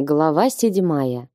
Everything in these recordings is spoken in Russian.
Глава седьмая.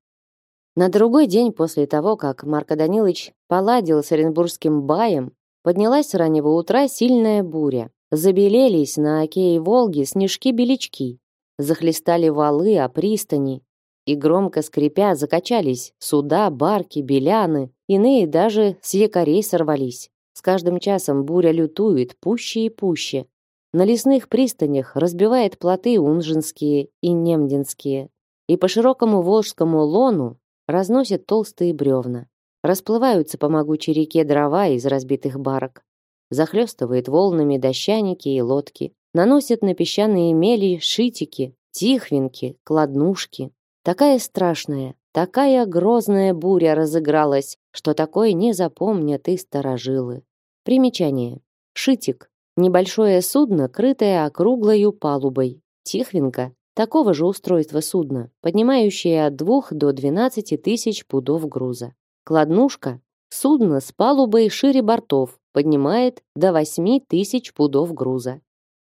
На другой день после того, как Марко Данилович поладил с оренбургским баем, поднялась с раннего утра сильная буря. Забелелись на оке и Волге снежки-белячки. Захлестали валы о пристани. И громко скрипя закачались суда, барки, беляны. Иные даже с якорей сорвались. С каждым часом буря лютует пуще и пуще. На лесных пристанях разбивает плоты унжинские и немдинские, и по широкому Волжскому лону разносит толстые бревна. Расплываются по могучей реке дрова из разбитых барок. Захлестывает волнами дощаники и лодки. Наносит на песчаные мели шитики, тихвинки, кладнушки. Такая страшная, такая грозная буря разыгралась, что такое не запомнят и старожилы. Примечание. Шитик. Небольшое судно, крытое округлою палубой. Тихвинка Такого же устройства судна, поднимающее от 2 до 12 тысяч пудов груза. Кладнушка – судно с палубой шире бортов, поднимает до 8 тысяч пудов груза.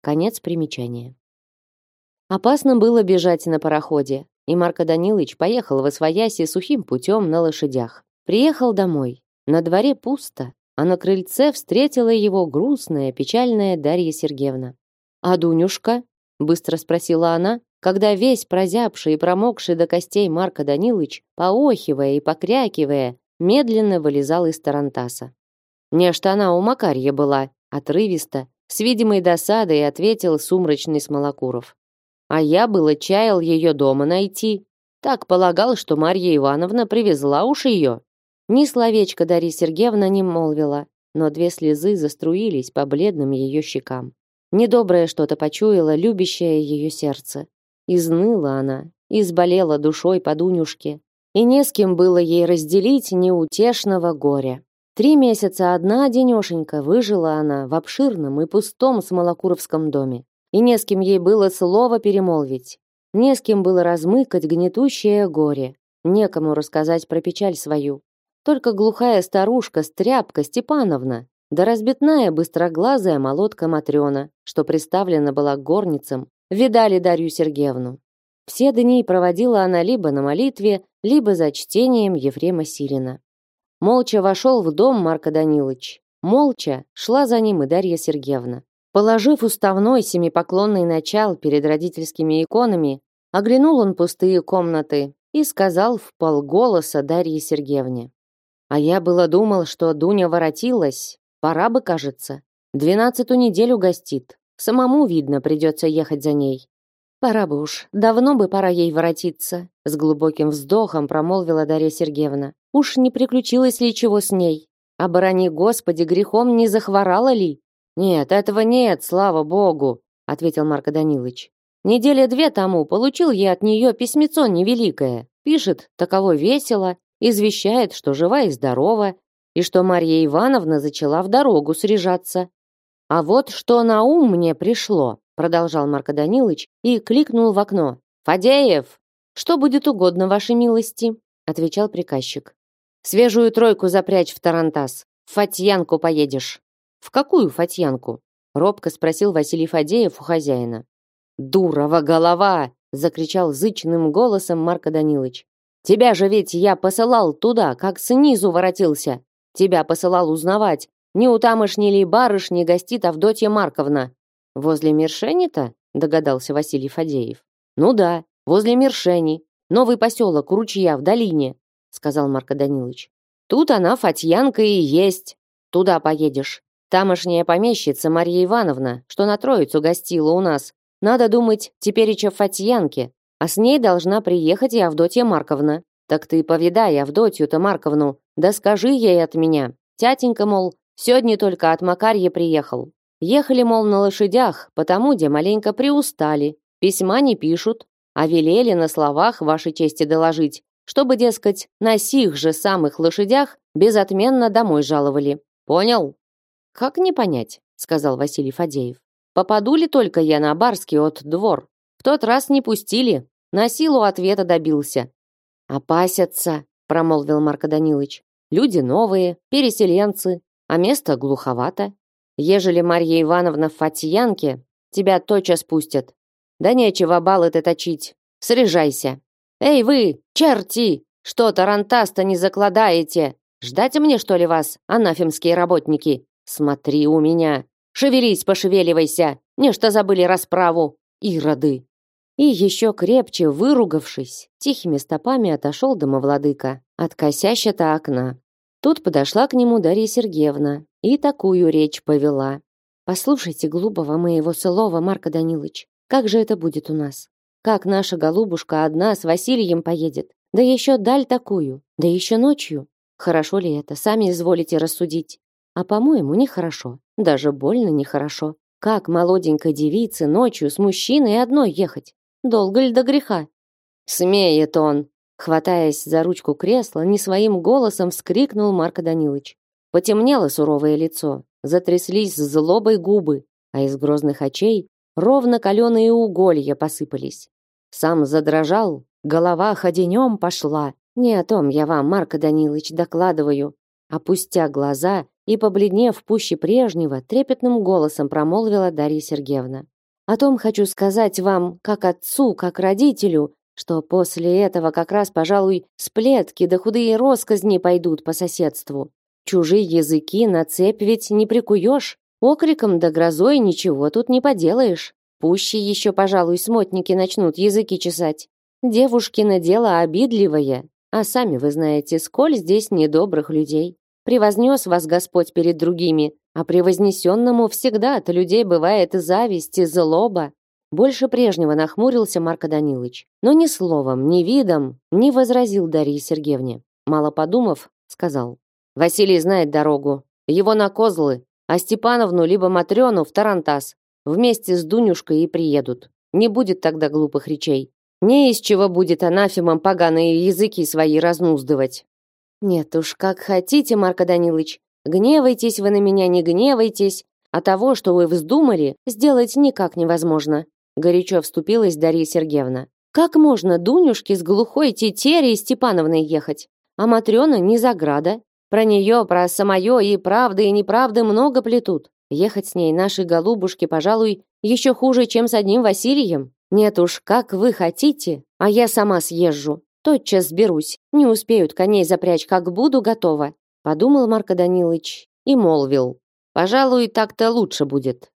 Конец примечания. Опасно было бежать на пароходе, и Марко Данилович поехал в Освояси сухим путем на лошадях. Приехал домой. На дворе пусто, а на крыльце встретила его грустная, печальная Дарья Сергеевна. «А Дунюшка?» – быстро спросила она, когда весь прозябший и промокший до костей Марко Данилович, поохивая и покрякивая, медленно вылезал из тарантаса. «Нечто она у Макарья была», отрывисто, с видимой досадой ответил сумрачный Смолокуров. «А я было чаял ее дома найти. Так полагал, что Марья Ивановна привезла уж ее». Ни словечко Дарья Сергеевна не молвила, но две слезы заструились по бледным ее щекам. Недоброе что-то почуяло любящее ее сердце. Изныла она, изболела душой по Дунюшке, и не с кем было ей разделить неутешного горя. Три месяца одна денешенька выжила она в обширном и пустом Смолокуровском доме, и не с кем ей было слово перемолвить, не с кем было размыкать гнетущее горе, некому рассказать про печаль свою. Только глухая старушка Стряпка Степановна, да разбитная быстроглазая молотка Матрёна, что приставлена была к горницам, видали Дарью Сергеевну. Все дни проводила она либо на молитве, либо за чтением Ефрема Сирина. Молча вошел в дом Марко Данилович. Молча шла за ним и Дарья Сергеевна. Положив уставной семипоклонный начал перед родительскими иконами, оглянул он пустые комнаты и сказал в полголоса Дарье Сергеевне. «А я было думал, что Дуня воротилась. Пора бы, кажется. Двенадцатую неделю гостит. Самому, видно, придется ехать за ней. Пора бы уж, давно бы пора ей воротиться, с глубоким вздохом промолвила Дарья Сергеевна. Уж не приключилось ли чего с ней? Оборони, Господи, грехом не захворала ли? Нет, этого нет, слава богу, ответил Марко Данилович. Неделя две тому получил я от нее письмецо невеликое. Пишет, таково весело, извещает, что жива и здорова, и что Марья Ивановна зачала в дорогу срежаться. А вот что на ум мне пришло, продолжал Марко Данилович и кликнул в окно. Фадеев, что будет угодно вашей милости, отвечал приказчик. Свежую тройку запрячь в тарантас. В Фатьянку поедешь. В какую Фатьянку? робко спросил Василий Фадеев у хозяина. Дурова голова, закричал зычным голосом Марко Данилович. Тебя же ведь я посылал туда, как снизу воротился. Тебя посылал узнавать, не у тамошней ли барышни гостит Авдотья Марковна? Возле Мершени-то? Догадался Василий Фадеев. Ну да, возле Мершени. Новый поселок у ручья в долине, сказал Марко Данилович. Тут она, Фатьянка, и есть. Туда поедешь. Тамошняя помещица Марья Ивановна, что на Троицу гостила у нас. Надо думать, теперь еще Фатьянке. А с ней должна приехать и Авдотья Марковна. Так ты повидай Авдотью-то Марковну, да скажи ей от меня. Тятенька, мол, Сегодня только от Макарья приехал. Ехали, мол, на лошадях, потому где маленько приустали. Письма не пишут, а велели на словах вашей чести доложить, чтобы, дескать, на сих же самых лошадях безотменно домой жаловали. Понял? Как не понять, сказал Василий Фадеев. Попаду ли только я на барский от двор? В тот раз не пустили, на силу ответа добился. Опасятся, промолвил Марко Данилович. Люди новые, переселенцы, а место глуховато. Ежели Марья Ивановна в Фатьянке, тебя тотчас пустят. Да нечего баллы-то точить. Срежайся. «Эй вы, черти! Что таранта-то не закладаете? Ждать мне, что ли, вас, анафемские работники? Смотри у меня! Шевелись, пошевеливайся! Нечто забыли расправу! Ироды!» И еще крепче выругавшись, тихими стопами отошел домовладыка от косящего окна. Тут подошла к нему Дарья Сергеевна и такую речь повела. «Послушайте глупого моего сылова, Марка Данилович, как же это будет у нас? Как наша голубушка одна с Василием поедет? Да еще даль такую, да еще ночью. Хорошо ли это, сами изволите рассудить. А по-моему, нехорошо, даже больно нехорошо. Как молоденькой девице ночью с мужчиной одной ехать? Долго ли до греха? Смеет он, хватаясь за ручку кресла, не своим голосом вскрикнул Марко Данилович. Потемнело суровое лицо, затряслись злобой губы, а из грозных очей ровно каленые уголья посыпались. Сам задрожал, голова ходенем пошла. Не о том я вам, Марко Данилович, докладываю. Опустя глаза и побледнев пуще прежнего, трепетным голосом промолвила Дарья Сергеевна. О том хочу сказать вам, как отцу, как родителю, что после этого как раз, пожалуй, сплетки да худые росказни пойдут по соседству. Чужие языки на цепь ведь не прикуешь, окриком да грозой ничего тут не поделаешь. Пуще еще, пожалуй, смотники начнут языки чесать. Девушкино дело обидливое, а сами вы знаете, сколь здесь недобрых людей. Превознес вас Господь перед другими, а превознесенному всегда от людей бывает зависть и злоба. Больше прежнего нахмурился Марко Данилович, но ни словом, ни видом не возразил Дарье Сергеевне. Мало подумав, сказал. «Василий знает дорогу. Его на козлы, а Степановну либо Матрёну в Тарантас. Вместе с Дунюшкой и приедут. Не будет тогда глупых речей. Не из чего будет анафемам поганые языки свои разнуздывать». «Нет уж, как хотите, Марко Данилович, Гневайтесь вы на меня, не гневайтесь, а того, что вы вздумали, сделать никак невозможно. Горячо вступилась Дарья Сергеевна. Как можно Дунюшке с глухой тетерей Степановной ехать? А Матрёна не заграда. Про неё, про самое и правды, и неправды много плетут. Ехать с ней нашей голубушке, пожалуй, ещё хуже, чем с одним Василием. Нет уж, как вы хотите, а я сама съезжу. Тотчас сберусь. Не успеют коней запрячь, как буду готова подумал Марко Данилович и молвил: "Пожалуй, так-то лучше будет.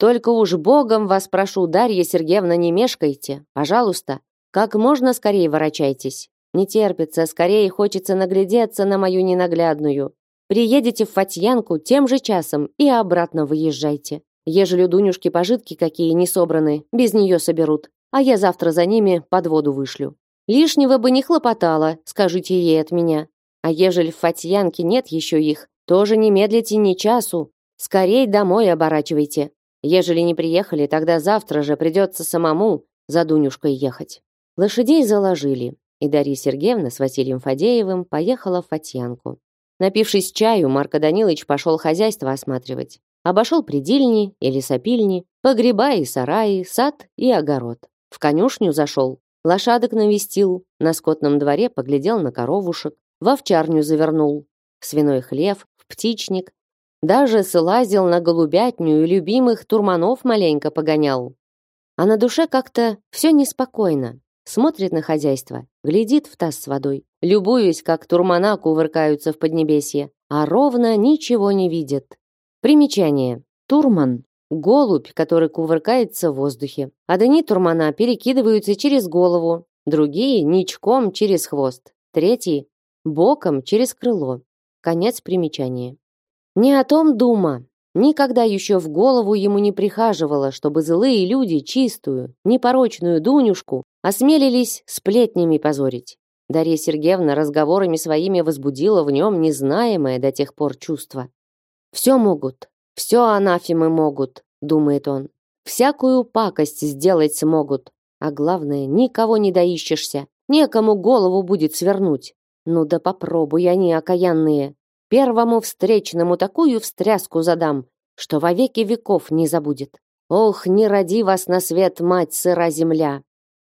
Только уж богом вас прошу, Дарья Сергеевна, не мешкайте, пожалуйста, как можно скорее ворочайтесь. Не терпится, скорее хочется наглядеться на мою ненаглядную. Приедете в Фатьянку тем же часом и обратно выезжайте. Ежели Дунюшки пожитки какие не собраны, без нее соберут, а я завтра за ними под воду вышлю. Лишнего бы не хлопотала, скажите ей от меня. А ежели в Фатьянке нет еще их, тоже не медлите ни часу. Скорей домой оборачивайте. Ежели не приехали, тогда завтра же придется самому за Дунюшкой ехать. Лошадей заложили, и Дарья Сергеевна с Василием Фадеевым поехала в Фатьянку. Напившись чаю, Марко Данилович пошел хозяйство осматривать. Обошел предельни и лесопильни, погреба и сараи, сад и огород. В конюшню зашел, лошадок навестил, на скотном дворе поглядел на коровушек, в овчарню завернул, в свиной хлев, в птичник, даже слазил на голубятню и любимых турманов маленько погонял. А на душе как-то все неспокойно. Смотрит на хозяйство, глядит в таз с водой, любуясь, как турмана кувыркаются в поднебесье, а ровно ничего не видит. Примечание. Турман голубь, который кувыркается в воздухе. Одни турмана перекидываются через голову, другие ничком через хвост, третьи боком через крыло. Конец примечания. Не о том дума. Никогда еще в голову ему не прихаживало, чтобы злые люди чистую, непорочную Дунюшку осмелились сплетнями позорить. Дарья Сергеевна разговорами своими возбудила в нем незнаемое до тех пор чувство. «Все могут, все анафемы могут», — думает он. «Всякую пакость сделать смогут, а главное, никого не доищешься, некому голову будет свернуть. Ну да попробуй они, окаянные. Первому встречному такую встряску задам, что во веки веков не забудет. Ох, не роди вас на свет, мать сыра земля.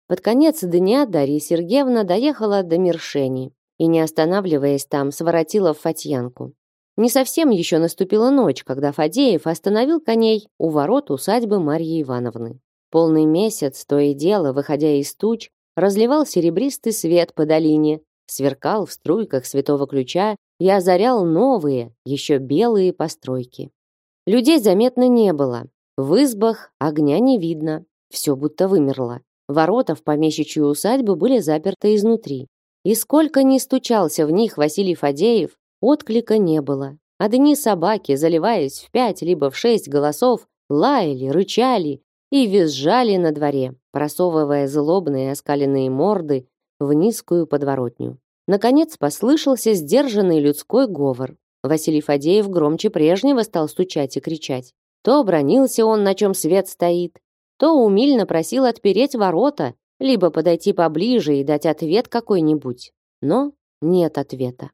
Под конец дня Дарья Сергеевна доехала до Мершени и, не останавливаясь там, своротила в Фатьянку. Не совсем еще наступила ночь, когда Фадеев остановил коней у ворот усадьбы Марьи Ивановны. Полный месяц, то и дело, выходя из туч, разливал серебристый свет по долине, сверкал в струйках святого ключа и озарял новые, еще белые постройки. Людей заметно не было. В избах огня не видно, все будто вымерло. Ворота в помещичью усадьбу были заперты изнутри. И сколько ни стучался в них Василий Фадеев, отклика не было. Одни собаки, заливаясь в пять либо в шесть голосов, лаяли, рычали и визжали на дворе, просовывая злобные оскаленные морды в низкую подворотню. Наконец послышался сдержанный людской говор. Василий Фадеев громче прежнего стал стучать и кричать. То бронился он, на чем свет стоит, то умильно просил отпереть ворота, либо подойти поближе и дать ответ какой-нибудь. Но нет ответа.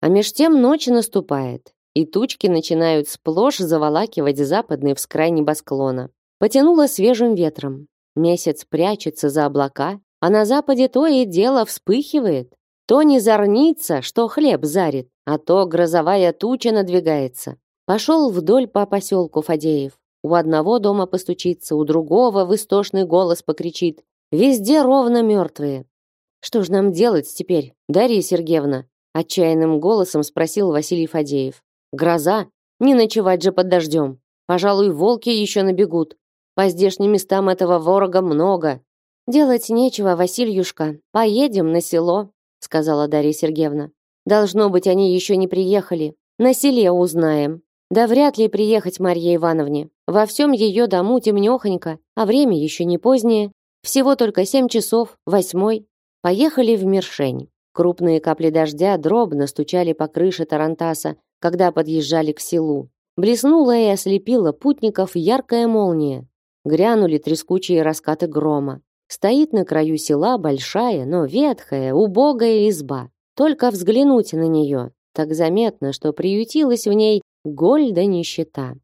А меж тем ночь наступает, и тучки начинают сплошь заволакивать западный вскрай небосклона. Потянуло свежим ветром. Месяц прячется за облака, а на западе то и дело вспыхивает. То не зорница, что хлеб зарит, а то грозовая туча надвигается. Пошел вдоль по поселку Фадеев. У одного дома постучится, у другого в истошный голос покричит. Везде ровно мертвые. Что ж нам делать теперь, Дарья Сергеевна? Отчаянным голосом спросил Василий Фадеев. Гроза? Не ночевать же под дождем. Пожалуй, волки еще набегут. По здешним местам этого ворога много. Делать нечего, Васильюшка. Поедем на село, сказала Дарья Сергеевна. Должно быть, они еще не приехали. На селе узнаем. Да вряд ли приехать Марье Ивановне. Во всем ее дому темнехонько, а время еще не позднее. Всего только семь часов, восьмой. Поехали в Мершень. Крупные капли дождя дробно стучали по крыше тарантаса, когда подъезжали к селу. Блеснула и ослепила путников яркая молния. Грянули трескучие раскаты грома. Стоит на краю села большая, но ветхая, убогая изба. Только взглянуть на нее, так заметно, что приютилась в ней голь да нищета.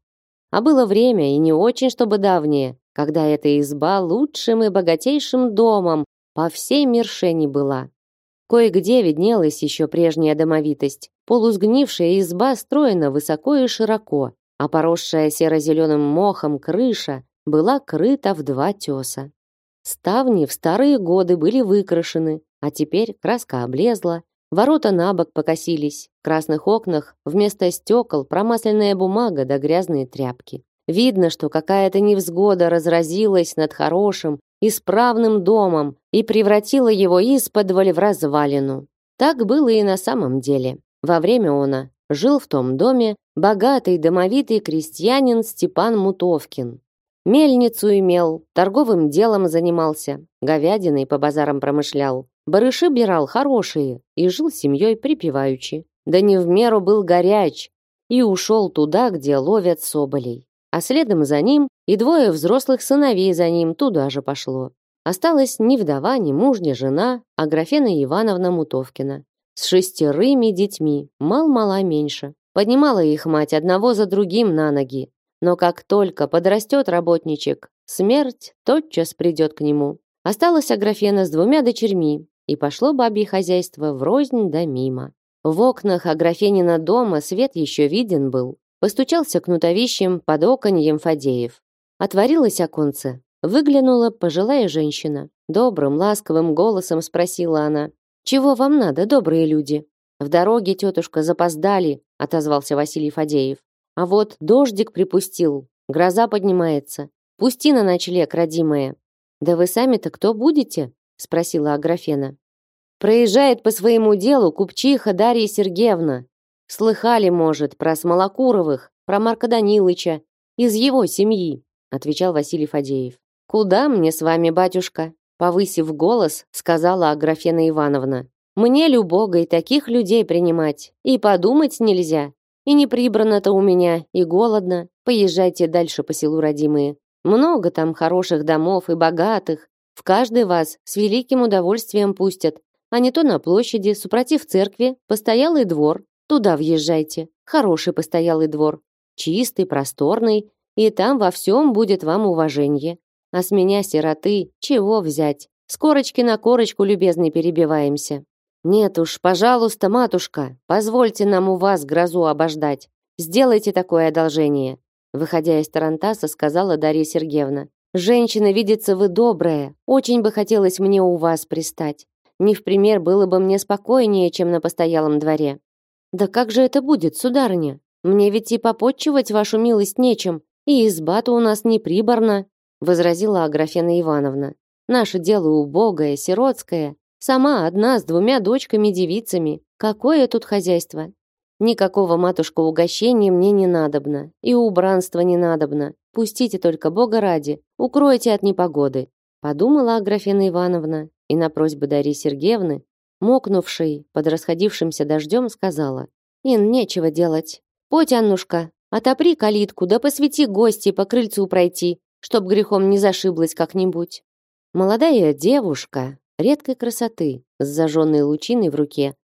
А было время, и не очень чтобы давнее, когда эта изба лучшим и богатейшим домом по всей Мершени была. Кое-где виднелась еще прежняя домовитость. Полусгнившая изба строена высоко и широко, а поросшая серо-зеленым мохом крыша была крыта в два теса. Ставни в старые годы были выкрашены, а теперь краска облезла, Ворота на бок покосились. В красных окнах вместо стекол промасленная бумага да грязные тряпки. Видно, что какая-то невзгода разразилась над хорошим, исправным домом и превратила его из-под в развалину. Так было и на самом деле. Во время она жил в том доме богатый домовитый крестьянин Степан Мутовкин. Мельницу имел, торговым делом занимался, говядиной по базарам промышлял. Барыши бирал хорошие и жил семьей припеваючи. Да не в меру был горяч и ушел туда, где ловят соболей. А следом за ним и двое взрослых сыновей за ним туда же пошло. Осталась ни вдова, ни муж, ни жена, а Графена Ивановна Мутовкина. С шестерыми детьми, мал-мала меньше. Поднимала их мать одного за другим на ноги. Но как только подрастет работничек, смерть тотчас придет к нему. Осталась Аграфена с двумя дочерьми, и пошло бабье хозяйство врознь да мимо. В окнах Аграфенина дома свет еще виден был. Постучался кнутовищем под оконьем Фадеев. Отворилось оконце. Выглянула пожилая женщина. Добрым, ласковым голосом спросила она. «Чего вам надо, добрые люди?» «В дороге, тетушка, запоздали», отозвался Василий Фадеев. «А вот дождик припустил, гроза поднимается. Пусти на ночлег, родимая». «Да вы сами-то кто будете?» спросила Аграфена. Проезжает по своему делу купчиха Дарья Сергеевна. Слыхали, может, про Смолокуровых, про Марка Данилыча, из его семьи, отвечал Василий Фадеев. Куда мне с вами, батюшка? повысив голос, сказала Аграфена Ивановна. Мне любого и таких людей принимать, и подумать нельзя. И не прибрано-то у меня, и голодно. Поезжайте дальше по селу, родимые. Много там хороших домов и богатых, в каждый вас с великим удовольствием пустят, а не то на площади, супротив церкви, постоялый двор. Туда въезжайте. Хороший постоялый двор. Чистый, просторный, и там во всем будет вам уважение. А с меня, сироты, чего взять? С корочки на корочку, любезный, перебиваемся. Нет уж, пожалуйста, матушка, позвольте нам у вас грозу обождать. Сделайте такое одолжение. Выходя из Тарантаса, сказала Дарья Сергеевна. Женщина, видится вы добрая, очень бы хотелось мне у вас пристать. Не в пример было бы мне спокойнее, чем на постоялом дворе. Да как же это будет, сударыня? Мне ведь и попотчевать вашу милость нечем, и изба-то у нас не приборна, возразила Аграфена Ивановна. Наше дело убогое, сиротское. Сама одна с двумя дочками-девицами. Какое тут хозяйство? Никакого, матушка, угощения мне не надобно, и убранства не надобно. Пустите только Бога ради, укройте от непогоды, подумала Аграфена Ивановна и на просьбу Дарьи Сергеевны, мокнувшей под расходившимся дождем, сказала: "Ин, нечего делать. Поть, Аннушка, отопри калитку, да посвети гости по крыльцу пройти, чтоб грехом не зашиблась как-нибудь". Молодая девушка редкой красоты, с зажженной лучиной в руке,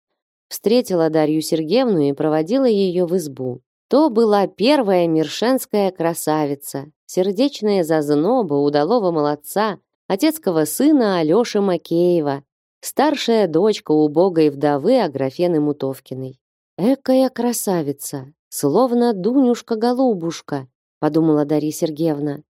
встретила Дарью Сергеевну и проводила ее в избу. То была первая миршенская красавица, сердечная зазноба удалого молодца, отецкого сына Алёши Макеева, старшая дочка убогой вдовы Аграфены Мутовкиной. «Экая красавица, словно Дунюшка-голубушка», подумала Дарья Сергеевна.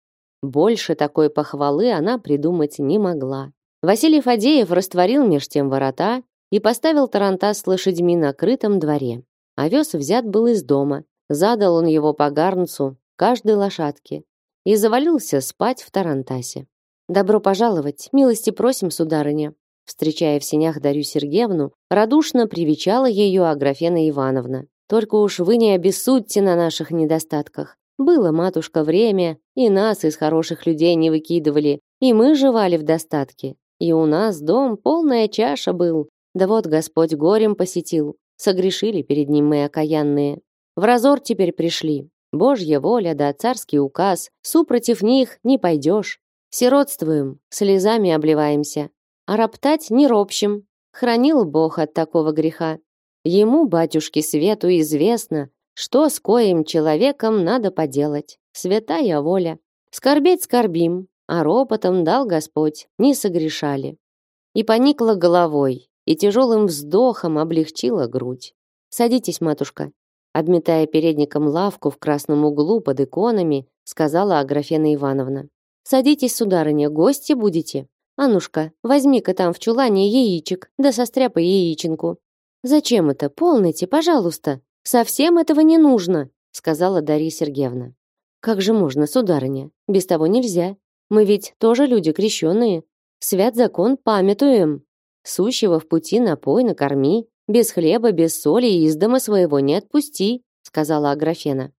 Больше такой похвалы она придумать не могла. Василий Фадеев растворил меж тем ворота и поставил тарантас с лошадьми на крытом дворе. Овес взят был из дома, задал он его по гарнцу каждой лошадке и завалился спать в тарантасе. «Добро пожаловать, милости просим, сударыня», встречая в сенях Дарью Сергеевну, радушно привечала ее Аграфена Ивановна. «Только уж вы не обессудьте на наших недостатках. Было, матушка, время, и нас из хороших людей не выкидывали, и мы жевали в достатке. И у нас дом полная чаша был, да вот Господь горем посетил. Согрешили перед ним мы окаянные. В разор теперь пришли. Божья воля да царский указ. Супротив них не пойдешь. Сиротствуем, слезами обливаемся. А роптать не ропщим. Хранил Бог от такого греха. Ему, батюшке Свету, известно, что с коим человеком надо поделать. Святая воля. Скорбеть скорбим, а ропотом дал Господь, не согрешали. И поникла головой, и тяжелым вздохом облегчила грудь. «Садитесь, матушка», обметая передником лавку в красном углу под иконами, сказала Аграфена Ивановна. «Садитесь, сударыня, гости будете. Анушка, возьми-ка там в чулане яичек, да состряпай яиченку». «Зачем это? Полните, пожалуйста. Совсем этого не нужно», сказала Дарья Сергеевна. «Как же можно, сударыня? Без того нельзя. Мы ведь тоже люди крещенные. Свят закон памятуем». Сущего в пути напой, накорми, без хлеба, без соли из дома своего не отпусти, сказала Аграфена.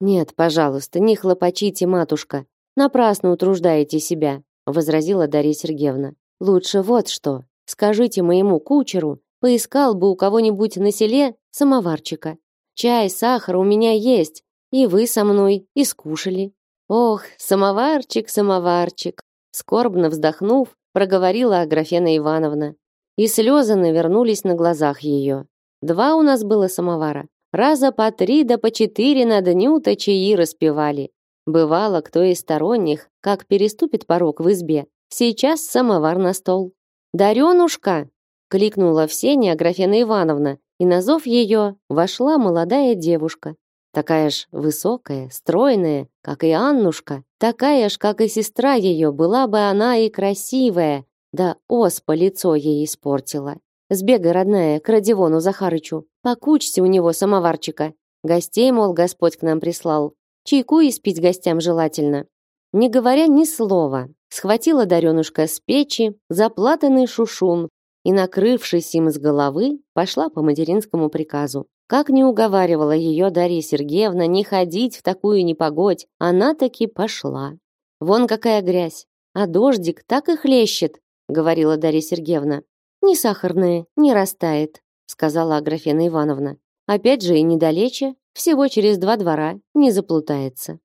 Нет, пожалуйста, не хлопочите, матушка. Напрасно утруждаете себя, возразила Дарья Сергеевна. Лучше вот что. Скажите моему кучеру, поискал бы у кого-нибудь на селе самоварчика. Чай, сахар у меня есть, и вы со мной и скушали. Ох, самоварчик, самоварчик, скорбно вздохнув, проговорила Аграфена Ивановна и слезы навернулись на глазах ее. Два у нас было самовара. Раза по три да по четыре на дню-то чаи распевали. Бывало, кто из сторонних, как переступит порог в избе, сейчас самовар на стол. «Даренушка!» — кликнула в сене Аграфена Ивановна, и на зов ее вошла молодая девушка. Такая ж высокая, стройная, как и Аннушка, такая ж, как и сестра ее, была бы она и красивая, да оспа лицо ей испортила. Сбегай, родная, к Радивону Захарычу. Покучься у него самоварчика. Гостей, мол, Господь к нам прислал. Чайку испить гостям желательно. Не говоря ни слова, схватила Даренушка с печи заплатанный шушун и, накрывшись им с головы, пошла по материнскому приказу. Как не уговаривала ее Дарья Сергеевна не ходить в такую непогодь, она таки пошла. Вон какая грязь, а дождик так и хлещет, говорила Дарья Сергеевна. Не сахарное, не растает, сказала Аграфена Ивановна. Опять же и недалече, всего через два двора, не заплутается.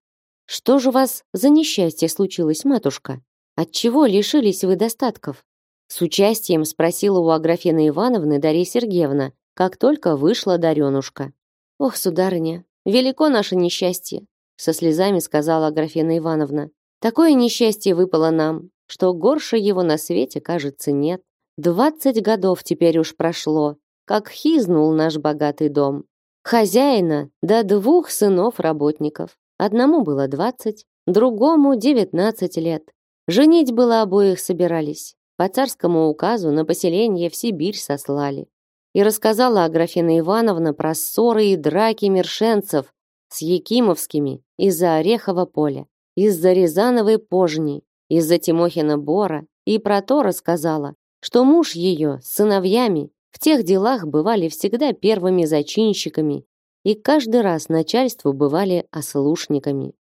Что же у вас за несчастье случилось, матушка? Отчего лишились вы достатков? С участием спросила у Аграфены Ивановны Дарья Сергеевна, как только вышла Даренушка. Ох, сударыня, велико наше несчастье, со слезами сказала Аграфена Ивановна. Такое несчастье выпало нам, что горше его на свете, кажется, нет. Двадцать годов теперь уж прошло, как хизнул наш богатый дом. Хозяина да двух сынов работников. Одному было двадцать, другому девятнадцать лет. Женить было обоих собирались. По царскому указу на поселение в Сибирь сослали. И рассказала Аграфена Ивановна про ссоры и драки мершенцев с Якимовскими из-за Орехова поля, из-за Рязановой пожни, из-за Тимохина Бора, и про то рассказала, что муж ее с сыновьями в тех делах бывали всегда первыми зачинщиками и каждый раз начальству бывали ослушниками.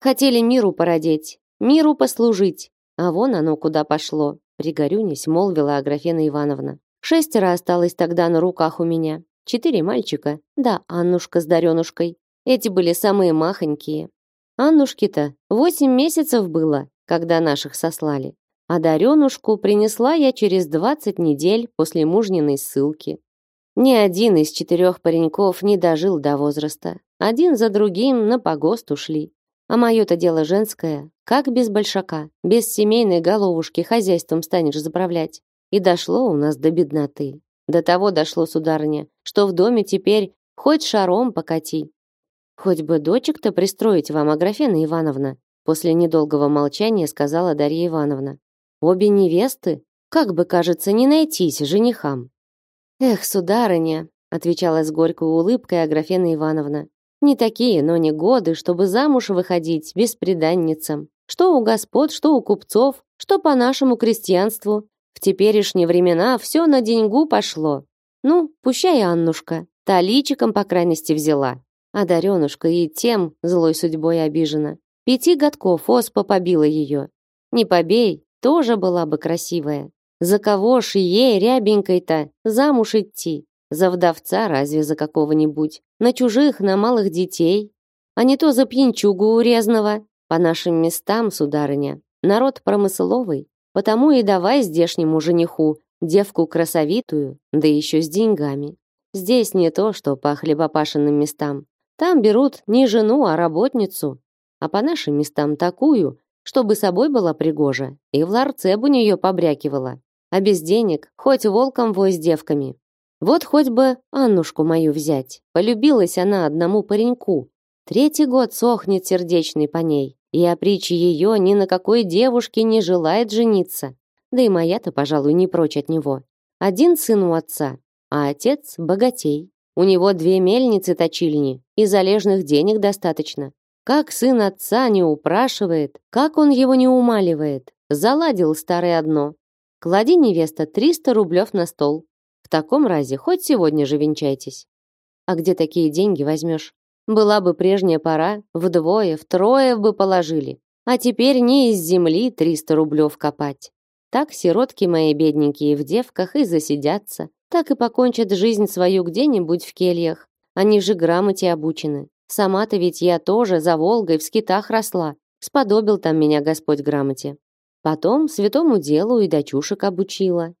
Хотели миру породеть, миру послужить, а вон оно куда пошло, пригорюнясь, молвила Аграфена Ивановна. Шестеро осталось тогда на руках у меня. Четыре мальчика, да Аннушка с Даренушкой. Эти были самые махонькие. Аннушке-то восемь месяцев было, когда наших сослали. А Даренушку принесла я через двадцать недель после мужниной ссылки. Ни один из четырех пареньков не дожил до возраста. Один за другим на погост ушли. А мое-то дело женское. Как без большака, без семейной головушки хозяйством станешь заправлять? И дошло у нас до бедноты. До того дошло, сударыня, что в доме теперь хоть шаром покати. Хоть бы дочек-то пристроить вам, Аграфена Ивановна, после недолгого молчания сказала Дарья Ивановна. Обе невесты? Как бы, кажется, не найтись женихам. Эх, сударыня, отвечала с горькой улыбкой Аграфена Ивановна. Не такие, но не годы, чтобы замуж выходить бесприданницам. Что у господ, что у купцов, что по нашему крестьянству. В теперешние времена все на деньгу пошло. Ну, пущай Аннушка, та личиком по крайности взяла. А Даренушка и тем злой судьбой обижена. Пяти годков оспа побила ее. Не побей, тоже была бы красивая. За кого ж ей, рябенькой-то, замуж идти? За вдовца разве за какого-нибудь? На чужих, на малых детей? А не то за пьянчугу урезного? По нашим местам, сударыня, народ промысловый, потому и давай здешнему жениху девку красовитую, да еще с деньгами. Здесь не то, что по хлебопашенным местам. Там берут не жену, а работницу. А по нашим местам такую, чтобы собой была пригожа, и в ларце бы нее побрякивала. А без денег хоть волком вой с девками. Вот хоть бы Аннушку мою взять. Полюбилась она одному пареньку. Третий год сохнет сердечный по ней. И опричь ее ни на какой девушке не желает жениться. Да и моя-то, пожалуй, не прочь от него. Один сын у отца, а отец богатей. У него две мельницы-точильни, и залежных денег достаточно. Как сын отца не упрашивает, как он его не умаливает. Заладил старый одно. Клади, невеста, 300 рублев на стол. В таком разе хоть сегодня же венчайтесь. А где такие деньги возьмешь? Была бы прежняя пора, вдвое, втрое бы положили. А теперь не из земли 300 рублев копать. Так сиротки мои бедненькие в девках и засидятся, так и покончат жизнь свою где-нибудь в кельях. Они же грамоте обучены. Сама-то ведь я тоже за Волгой в скитах росла. Сподобил там меня Господь грамоте. Потом святому делу и дочушек обучила.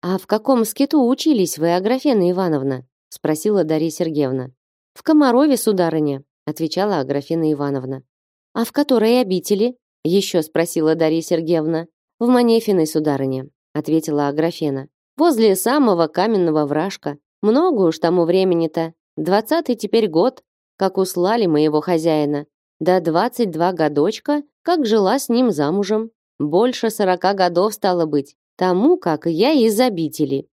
А в каком скиту учились вы, Аграфена Ивановна? спросила Дарья Сергеевна. В Комарове, сударыня, отвечала Аграфена Ивановна. А в которой обители? еще спросила Дарья Сергеевна. В Манефиной, сударыня, ответила Аграфена. Возле самого каменного вражка. Много уж тому времени-то. Двадцатый теперь год, как услали моего хозяина. Да двадцать два годочка, как жила с ним замужем. Больше сорока годов стало быть, тому, как я из обители.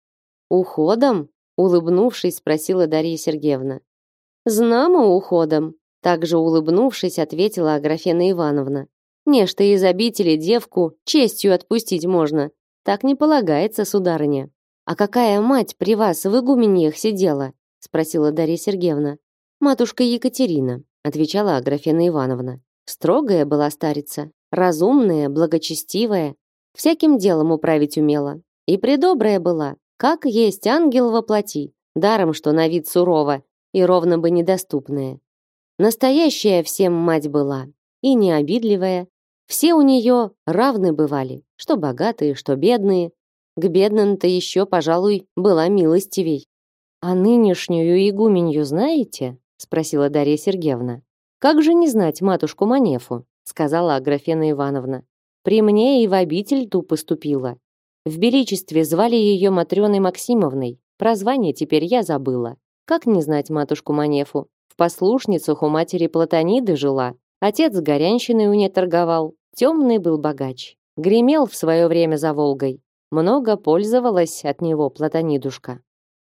Уходом? Улыбнувшись, спросила Дарья Сергеевна. Знамо уходом, также улыбнувшись, ответила Аграфена Ивановна. Нечто из обители девку честью отпустить можно. Так не полагается, сударыня. А какая мать при вас в игуменьях сидела? спросила Дарья Сергеевна. Матушка Екатерина, отвечала Аграфена Ивановна. Строгая была старица, разумная, благочестивая, всяким делом управить умела. И предобрая была, как есть ангел во плоти, даром, что на вид сурова и ровно бы недоступная. Настоящая всем мать была, и необидливая. Все у нее равны бывали, что богатые, что бедные. К бедным-то еще, пожалуй, была милостивей. А нынешнюю игуменью знаете? спросила Дарья Сергеевна. Как же не знать матушку Манефу, сказала Аграфена Ивановна. При мне и в обитель ту поступила. В Беличестве звали ее Матрёной Максимовной. Прозвание теперь я забыла. Как не знать матушку Манефу? В послушницах у матери Платониды жила. Отец горянщиной у нее торговал. Темный был богач. Гремел в свое время за Волгой. Много пользовалась от него Платонидушка.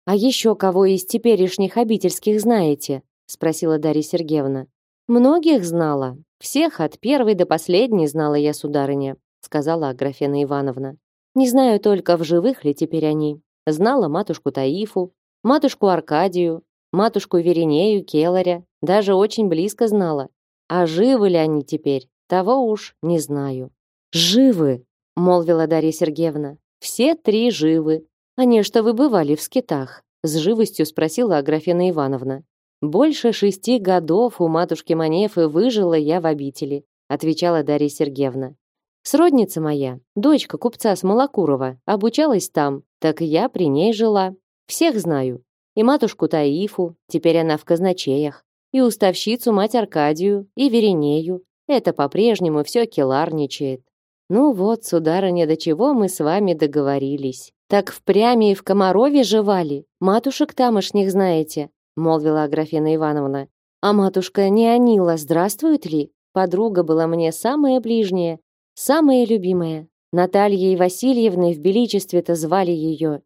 А еще кого из теперешних обительских знаете? спросила Дарья Сергеевна. Многих знала, всех от первой до последней знала я, сударыня, сказала Аграфена Ивановна. Не знаю только, в живых ли теперь они. Знала матушку Таифу, матушку Аркадию, матушку Веринею Келаря, даже очень близко знала. А живы ли они теперь, того уж не знаю. Живы, молвила Дарья Сергеевна. Все три живы. Они что вы бывали в скитах? С живостью спросила Аграфена Ивановна. Больше шести годов у матушки Манефы выжила я в обители, отвечала Дарья Сергеевна. Сродница моя, дочка купца Смолокурова, обучалась там, так я при ней жила. Всех знаю. И матушку Таифу, теперь она в казначеях, и уставщицу мать Аркадию, и Веринею. Это по-прежнему все келарничает. Ну вот, сударыня, до чего мы с вами договорились. Так впрямь и в Комарове жевали. Матушек тамошних знаете, молвила Аграфена Ивановна. А матушка не Анила здравствует ли? Подруга была мне самая ближняя, самая любимая. Натальей Васильевной в величестве-то звали ее.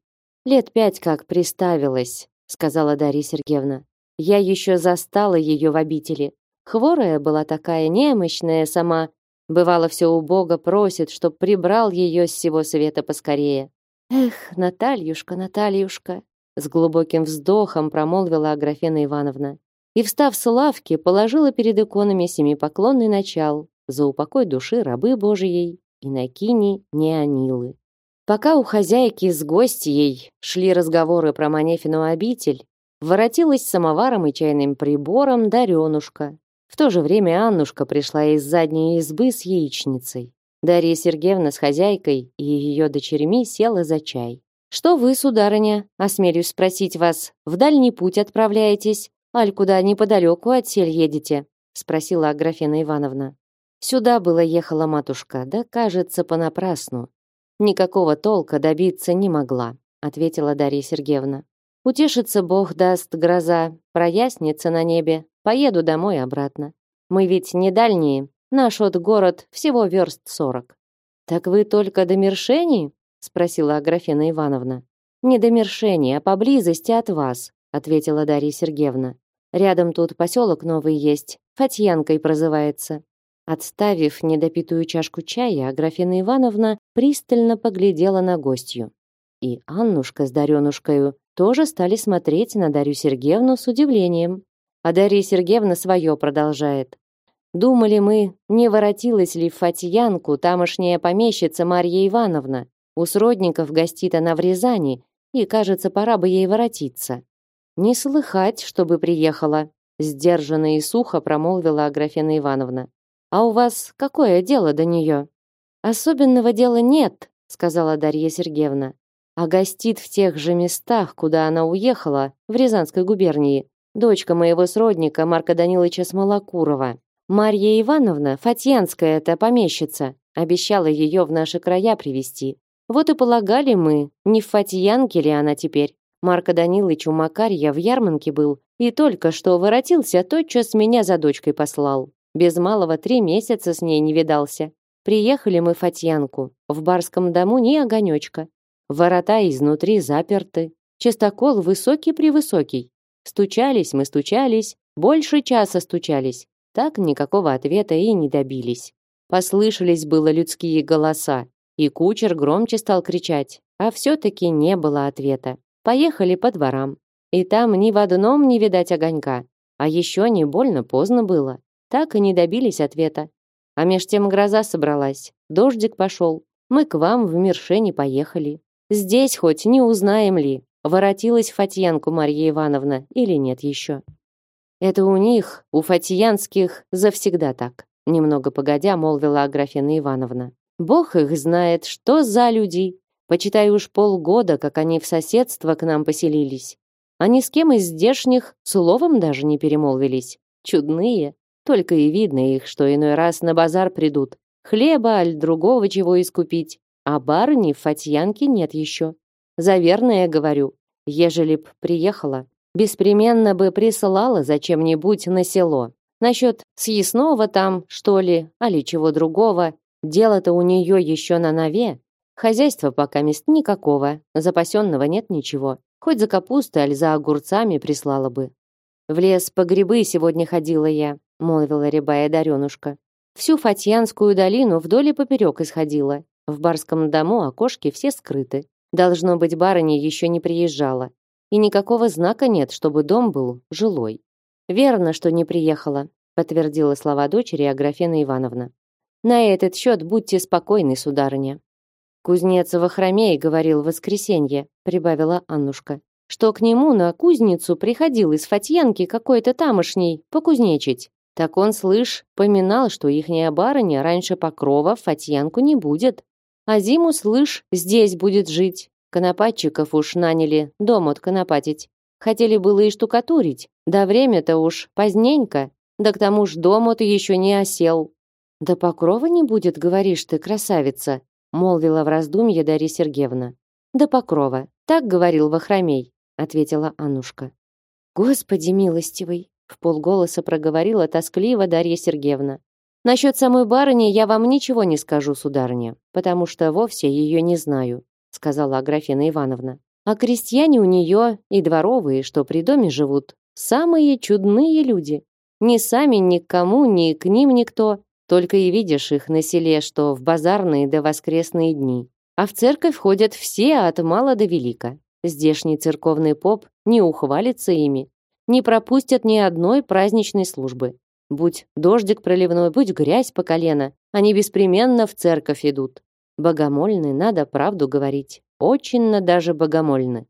Лет пять как приставилась, сказала Дарья Сергеевна. Я еще застала ее в обители. Хворая была такая немощная сама, бывало все у Бога просит, чтоб прибрал ее с всего света поскорее. Эх, Натальюшка, Натальюшка, с глубоким вздохом промолвила Аграфена Ивановна. И, встав с лавки, положила перед иконами семипоклонный начал за упокой души рабы Божией Инокини Неонилы. Пока у хозяйки с гостьей шли разговоры про Манефину обитель, воротилась самоваром и чайным прибором Даренушка. В то же время Аннушка пришла из задней избы с яичницей. Дарья Сергеевна с хозяйкой и ее дочерьми села за чай. Что вы, сударыня, осмелюсь спросить вас, в дальний путь отправляетесь, аль куда неподалеку от сель едете? спросила Аграфена Ивановна. Сюда было ехала матушка, да, кажется, понапрасну. Никакого толка добиться не могла, ответила Дарья Сергеевна. Утешится Бог даст гроза, прояснится на небе, поеду домой обратно. Мы ведь не дальние, наш от город всего верст сорок. Так вы только до Мершени? спросила Аграфена Ивановна. Не до Мершени, а поблизости от вас, ответила Дарья Сергеевна. Рядом тут поселок новый есть, Фатьянкой прозывается. Отставив недопитую чашку чая, Аграфена Ивановна пристально поглядела на гостью. И Аннушка с Даренушкою тоже стали смотреть на Дарью Сергеевну с удивлением. А Дарья Сергеевна свое продолжает. Думали мы, не воротилась ли в Фатьянку тамошняя помещица Марья Ивановна, у сродников гостит она в Рязани, и, кажется, пора бы ей воротиться. Не слыхать, чтобы приехала, сдержанно и сухо промолвила Аграфена Ивановна. А у вас какое дело до нее? Особенного дела нет, сказала Дарья Сергеевна. А гостит в тех же местах, куда она уехала, в Рязанской губернии, дочка моего сродника Марка Даниловича Смолокурова. Марья Ивановна, фатьянская-то помещица, обещала ее в наши края привести. Вот и полагали мы, не в Фатьянке ли она теперь. Марко Данилович у Макарья в Ярманке был, и только что воротился, тотчас меня за дочкой послал. Без малого три месяца с ней не видался. Приехали мы в Фатьянку. В барском дому ни огонечка. Ворота изнутри заперты. Частокол высокий-превысокий. Стучались мы, стучались. Больше часа стучались. Так никакого ответа и не добились. Послышались было людские голоса. И кучер громче стал кричать, а все-таки не было ответа. Поехали по дворам. И там ни в одном не видать огонька. А еще не больно поздно было. Так и не добились ответа. А меж тем гроза собралась. Дождик пошел. Мы к вам в Мершене поехали. Здесь хоть не узнаем ли, воротилась Фатьянку Марья Ивановна или нет еще. Это у них, у фатьянских, завсегда так. Немного погодя, молвила Аграфена Ивановна. Бог их знает, что за люди. Почитай уж полгода, как они в соседство к нам поселились. Они с кем из здешних словом даже не перемолвились. Чудные. Только и видно их, что иной раз на базар придут. Хлеба, аль другого чего искупить. А барыни в Фатьянке нет еще. За верное говорю. Ежели б приехала, беспременно бы присылала зачем-нибудь на село. Насчет съестного там, что ли, али чего другого, Дело-то у нее еще на нове. Хозяйства пока мест никакого, запасенного нет ничего. Хоть за капустой, аль за огурцами прислала бы. В лес по грибы сегодня ходила я, молвила рябая Даренушка. Всю Фатьянскую долину вдоль и поперек исходила. В барском дому окошки все скрыты. Должно быть, барыня еще не приезжала. И никакого знака нет, чтобы дом был жилой. Верно, что не приехала, подтвердила слова дочери Аграфена Ивановна. На этот счет будьте спокойны, сударыня. Кузнец Вахромей говорил в воскресенье, прибавила Аннушка что к нему на кузницу приходил из Фатьянки какой-то тамошний покузнечить. Так он, слышь, поминал, что ихняя барыня раньше покрова Фатьянку не будет. А зиму, слышь, здесь будет жить. Конопатчиков уж наняли дом отконопатить. Хотели было и штукатурить, да время-то уж поздненько, да к тому ж дом-то еще не осел. «Да покрова не будет, говоришь ты, красавица», молвила в раздумье Дарья Сергеевна. «Да покрова, так говорил Вахромей ответила Аннушка. Господи милостивый, в полголоса проговорила тоскливо Дарья Сергеевна. Насчет самой барыни я вам ничего не скажу, сударыня, потому что вовсе ее не знаю, сказала Аграфена Ивановна. А крестьяне у нее и дворовые, что при доме живут, самые чудные люди. Ни сами никому, ни к ним никто, только и видишь их на селе, что в базарные да воскресные дни. А в церковь ходят все от мала до велика. Здешний церковный поп не ухвалится ими, не пропустят ни одной праздничной службы. Будь дождик проливной, будь грязь по колено, они беспременно в церковь идут. Богомольны, надо правду говорить. Очень даже богомольны.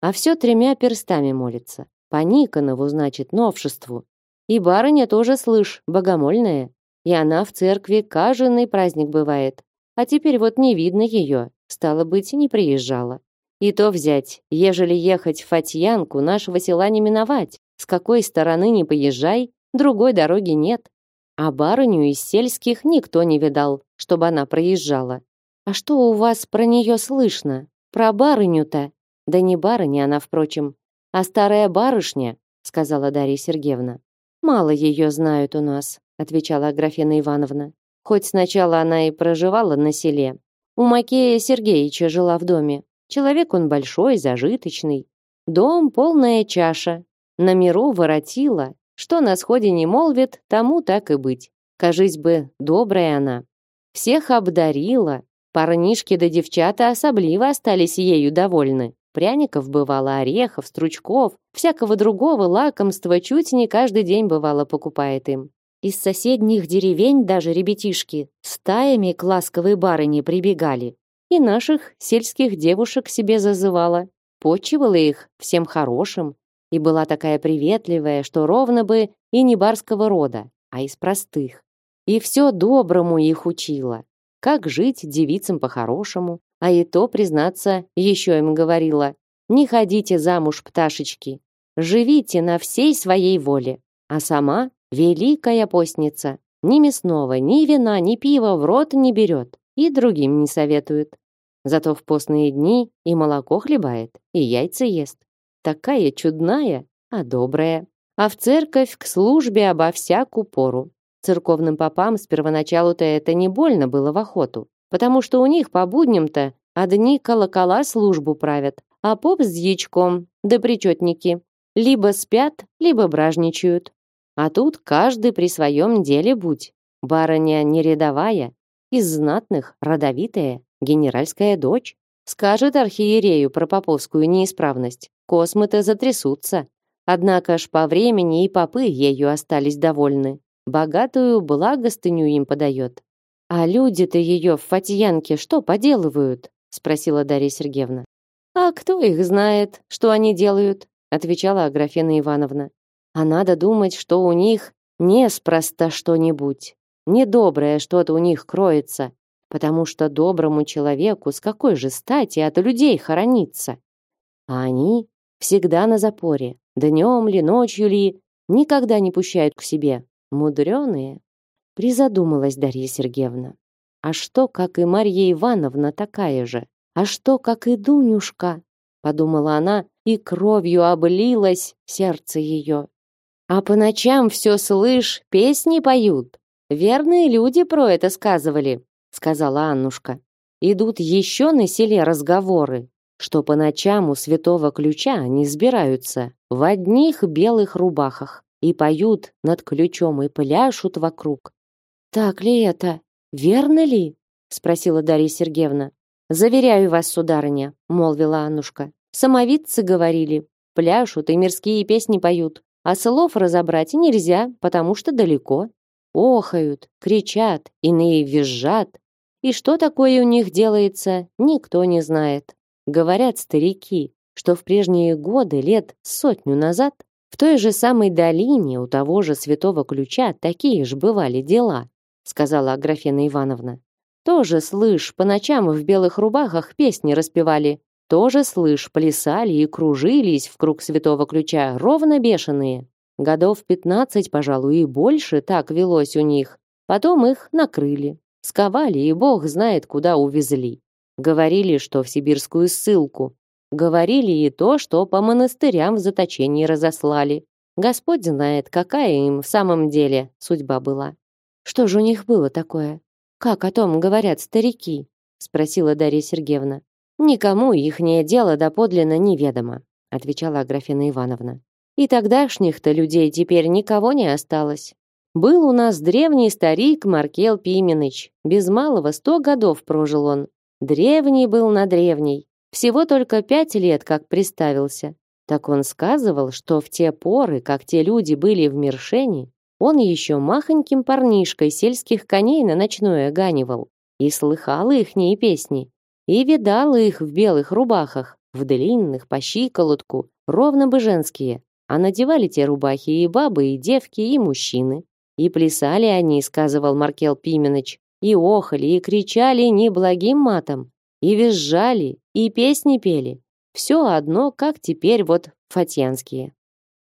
А все тремя перстами молится. По Никонову, значит, новшеству. И барыня тоже, слышь, богомольная. И она в церкви каждый праздник бывает. А теперь вот не видно ее. Стало быть, не приезжала. И то взять, ежели ехать в Фатьянку, нашего села не миновать. С какой стороны не поезжай, другой дороги нет. А барыню из сельских никто не видал, чтобы она проезжала. А что у вас про нее слышно? Про барыню-то? Да не барыня она, впрочем, а старая барышня, сказала Дарья Сергеевна. Мало ее знают у нас, отвечала Аграфена Ивановна. Хоть сначала она и проживала на селе. У Макея Сергеевича жила в доме, Человек он большой, зажиточный. Дом полная чаша. На миру воротила. Что на сходе не молвит, тому так и быть. Кажись бы, добрая она. Всех обдарила. Парнишки да девчата особливо остались ею довольны. Пряников бывало, орехов, стручков, всякого другого лакомства чуть не каждый день бывало покупает им. Из соседних деревень даже ребятишки стаями к ласковой барыне прибегали и наших сельских девушек себе зазывала, почивала их всем хорошим и была такая приветливая, что ровно бы и не барского рода, а из простых. И все доброму их учила, как жить девицам по-хорошему, а и то, признаться, еще им говорила, не ходите замуж, пташечки, живите на всей своей воле, а сама великая постница, ни мясного, ни вина, ни пива в рот не берет и другим не советует. Зато в постные дни и молоко хлебает, и яйца ест. Такая чудная, а добрая. А в церковь к службе обо всяку пору. Церковным попам с первоначалу-то это не больно было в охоту, потому что у них по будням-то одни колокола службу правят, а поп с дьячком, да причетники, либо спят, либо бражничают. А тут каждый при своем деле будь. Барыня не рядовая, из знатных, родовитая, генеральская дочь. Скажет архиерею про поповскую неисправность. Космы-то затрясутся. Однако ж по времени и попы ею остались довольны. Богатую благостыню им подает. «А люди-то ее в Фатьянке что поделывают?» спросила Дарья Сергеевна. «А кто их знает, что они делают?» отвечала Аграфена Ивановна. «А надо думать, что у них неспроста что-нибудь. Недоброе что-то у них кроется, потому что доброму человеку с какой же стати от людей хорониться? А они всегда на запоре, днем ли, ночью ли, никогда не пущают к себе. Мудреные. Призадумалась Дарья Сергеевна. А что, как и Марья Ивановна такая же? А что, как и Дунюшка? Подумала она, и кровью облилось сердце ее. А по ночам все слышь, песни поют. Верные люди про это сказывали. сказала Аннушка. Идут еще на селе разговоры, что по ночам у святого ключа они сбираются в одних белых рубахах и поют над ключом и пляшут вокруг. Так ли это? Верно ли? спросила Дарья Сергеевна. Заверяю вас, сударыня, молвила Аннушка. Самовидцы говорили, пляшут и мирские песни поют, а слов разобрать нельзя, потому что далеко. Охают, кричат, иные визжат. И что такое у них делается, никто не знает. Говорят старики, что в прежние годы, лет сотню назад, в той же самой долине у того же Святого Ключа такие же бывали дела, сказала Аграфена Ивановна. Тоже, слышь, по ночам в белых рубахах песни распевали. Тоже, слышь, плясали и кружились в круг Святого Ключа, ровно бешеные. Годов пятнадцать, пожалуй, и больше так велось у них. Потом их накрыли, сковали и бог знает куда увезли. Говорили, что в сибирскую ссылку. Говорили и то, что по монастырям в заточении разослали. Господь знает, какая им в самом деле судьба была. Что же у них было такое? Как о том говорят старики? спросила Дарья Сергеевна. Никому ихнее дело доподлинно неведомо, отвечала Аграфена Ивановна. И тогдашних-то людей теперь никого не осталось. Был у нас древний старик Маркел Пименыч. Без малого сто годов прожил он. Древний был на древней. Всего только пять лет как приставился. Так он сказывал, что в те поры, как те люди были в Мершене, он еще махоньким парнишкой сельских коней на ночное ганивал. И слыхал ихние песни. И видал их в белых рубахах, в длинных, по щиколотку, ровно бы женские. А надевали те рубахи и бабы, и девки, и мужчины. И плясали они, сказывал Маркел Пименыч, и охали, и кричали неблагим матом, и визжали, и песни пели. Все одно, как теперь вот фатьянские.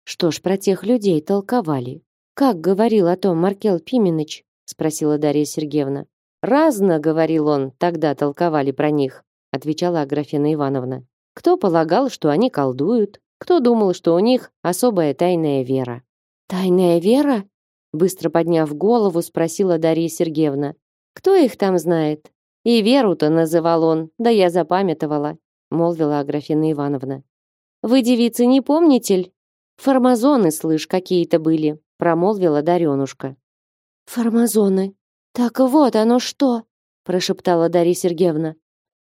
Что ж про тех людей толковали? Как говорил о том Маркел Пименыч? спросила Дарья Сергеевна. Разно, говорил он, тогда толковали про них, отвечала Аграфена Ивановна. Кто полагал, что они колдуют, кто думал, что у них особая тайная вера. Тайная вера? Быстро подняв голову, спросила Дарья Сергеевна. Кто их там знает? И Веру-то называл он, да я запамятовала, молвила Аграфена Ивановна. Вы, девицы, не помните ль? Формазоны, слышь, какие-то были, промолвила Даренушка. Формазоны. Так вот оно что, прошептала Дарья Сергеевна.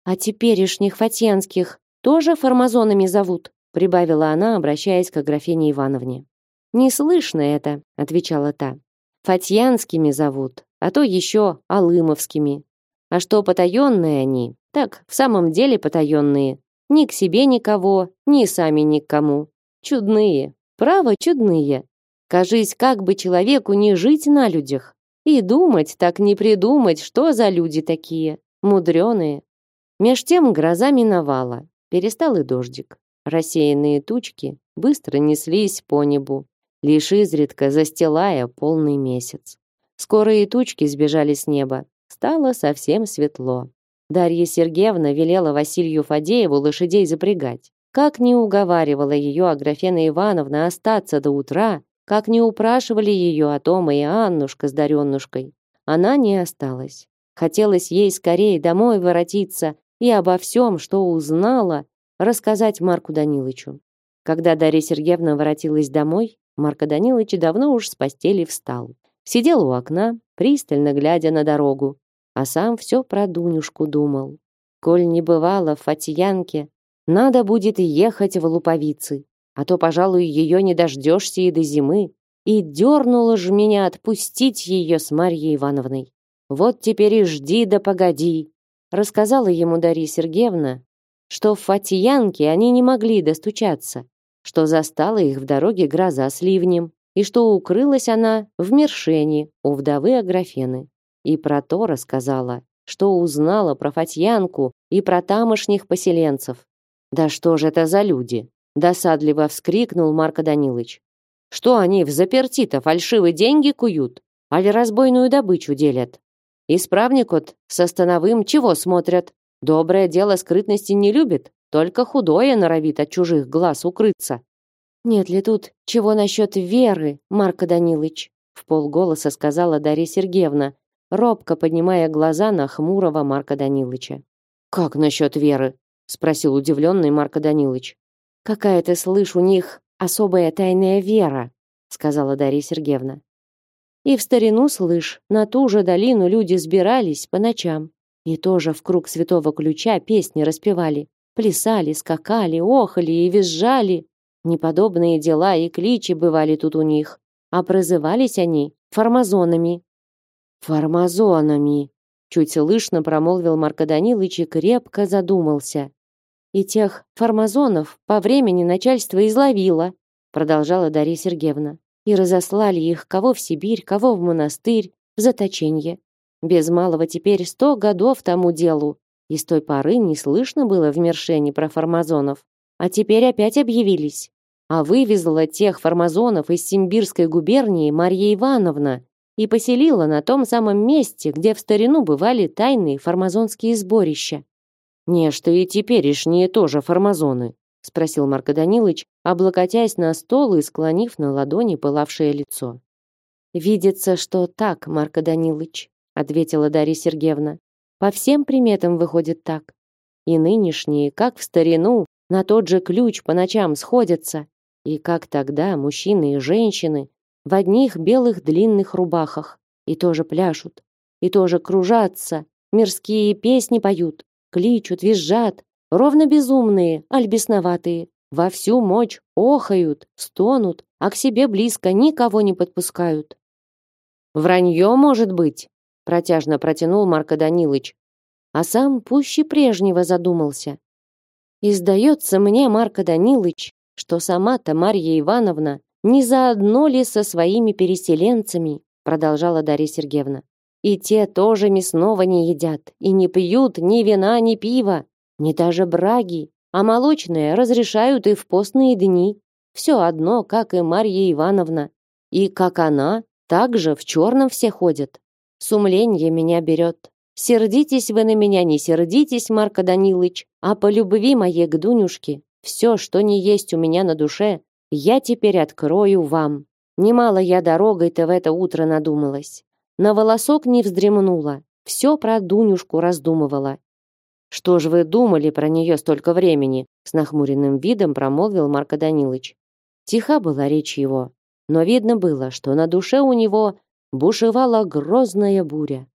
А теперешних фатьянских тоже формазонами зовут, прибавила она, обращаясь к Аграфене Ивановне. Не слышно это, отвечала та. Фатьянскими зовут, а то еще алымовскими. А что потаенные они, так в самом деле потаенные. Ни к себе никого, ни сами ни к кому. Чудные, право чудные. Кажись, как бы человеку не жить на людях. И думать так не придумать, что за люди такие. Мудреные. Меж тем гроза миновала. Перестал и дождик. Рассеянные тучки быстро неслись по небу, лишь изредка застилая полный месяц. Скоро и тучки сбежали с неба. Стало совсем светло. Дарья Сергеевна велела Василию Фадееву лошадей запрягать. Как не уговаривала ее Аграфена Ивановна остаться до утра, как не упрашивали ее о том и Аннушка с Даренушкой, она не осталась. Хотелось ей скорее домой воротиться и обо всем, что узнала, рассказать Марку Данилычу. Когда Дарья Сергеевна воротилась домой, Марко Данилыч давно уж с постели встал. Сидел у окна, пристально глядя на дорогу, а сам все про Дунюшку думал. Коль не бывало в Фатьянке, надо будет ехать в Луповицы, а то, пожалуй, ее не дождешься и до зимы. И дернуло ж меня отпустить ее с Марьей Ивановной. Вот теперь и жди да погоди. Рассказала ему Дарья Сергеевна, что в Фатьянке они не могли достучаться, что застала их в дороге гроза с ливнем, и что укрылась она в Мершене у вдовы Аграфены. И про то рассказала, что узнала про Фатьянку и про тамошних поселенцев. «Да что же это за люди?» досадливо вскрикнул Марко Данилович. «Что они в заперти-то фальшивые деньги куют? Али разбойную добычу делят? Исправник вот со становым чего смотрят? Доброе дело скрытности не любит, только худое норовит от чужих глаз укрыться. Нет ли тут чего насчет веры, Марко Данилович? В полголоса сказала Дарья Сергеевна, робко поднимая глаза на хмурого Марка Данилыча. «Как насчет Веры?» — спросил удивленный Марко Данилыч. «Какая ты, слышь, у них особая тайная вера», — сказала Дарья Сергеевна. «И в старину, слышь, на ту же долину люди сбирались по ночам. И тоже в круг святого ключа песни распевали, плясали, скакали, охали и визжали. Неподобные дела и кличи бывали тут у них, а прозывались они фармазонами». «Фармазонами», — чуть слышно промолвил Марко Данилыч и крепко задумался. И тех фармазонов по времени начальство изловило, продолжала Дарья Сергеевна. И разослали их кого в Сибирь, кого в монастырь, в заточение. Без малого теперь сто годов тому делу. И с той поры не слышно было в Мершене про фармазонов. А теперь опять объявились. А вывезла тех фармазонов из Симбирской губернии Марья Ивановна и поселила на том самом месте, где в старину бывали тайные фармазонские сборища. «Нечто и теперешние тоже формазоны», спросил Марко Данилович, облокотясь на стол и склонив на ладони пылавшее лицо. «Видится, что так, Марко Данилович», ответила Дарья Сергеевна. «По всем приметам выходит так. И нынешние, как в старину, на тот же ключ по ночам сходятся. И как тогда мужчины и женщины в одних белых длинных рубахах и тоже пляшут, и тоже кружатся, мирские песни поют, кличут, визжат, ровно безумные, аль бесноватые, во всю мощь охают, стонут, а к себе близко никого не подпускают. «Вранье, может быть?» Протяжно протянул Марко Данилыч, а сам пуще прежнего задумался. И сдается мне, Марко Данилыч, что сама-то Марья Ивановна не заодно ли со своими переселенцами, продолжала Дарья Сергеевна. И те тоже мясного не едят, и не пьют ни вина, ни пива, ни даже браги, а молочное разрешают и в постные дни. Все одно, как и Марья Ивановна. И как она, так же в черном все ходят. Сумленье меня берет. Сердитесь вы на меня, не сердитесь, Марко Данилыч, а по любви моей к Дунюшке, все, что не есть у меня на душе, я теперь открою вам. Немало я дорогой-то в это утро надумалась. На волосок не вздремнула, все про Дунюшку раздумывала. Что ж вы думали про нее столько времени? С нахмуренным видом промолвил Марко Данилович. Тиха была речь его, но видно было, что на душе у него бушевала грозная буря.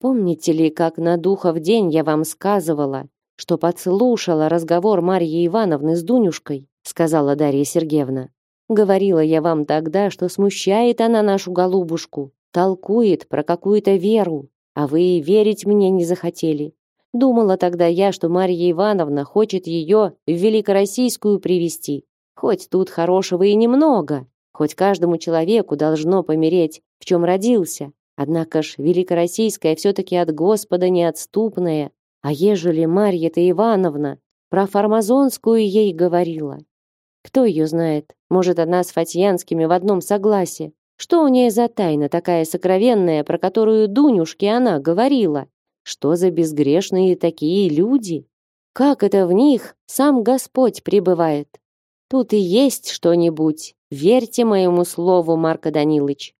Помните ли, как на духов день я вам сказывала, что подслушала разговор Марьи Ивановны с Дунюшкой, сказала Дарья Сергеевна. Говорила я вам тогда, что смущает она нашу голубушку, Толкует про какую-то веру, а вы верить мне не захотели. Думала тогда я, что Марья Ивановна хочет ее в Великороссийскую привести. Хоть тут хорошего и немного, хоть каждому человеку должно помереть, в чем родился. Однако ж Великороссийская все-таки от Господа неотступная. А ежели Марья-то Ивановна про фармазонскую ей говорила? Кто ее знает? Может, она с Фатьянскими в одном согласии? Что у нее за тайна такая сокровенная, про которую Дунюшке она говорила? Что за безгрешные такие люди? Как это в них сам Господь пребывает? Тут и есть что-нибудь. Верьте моему слову, Марко Данилович.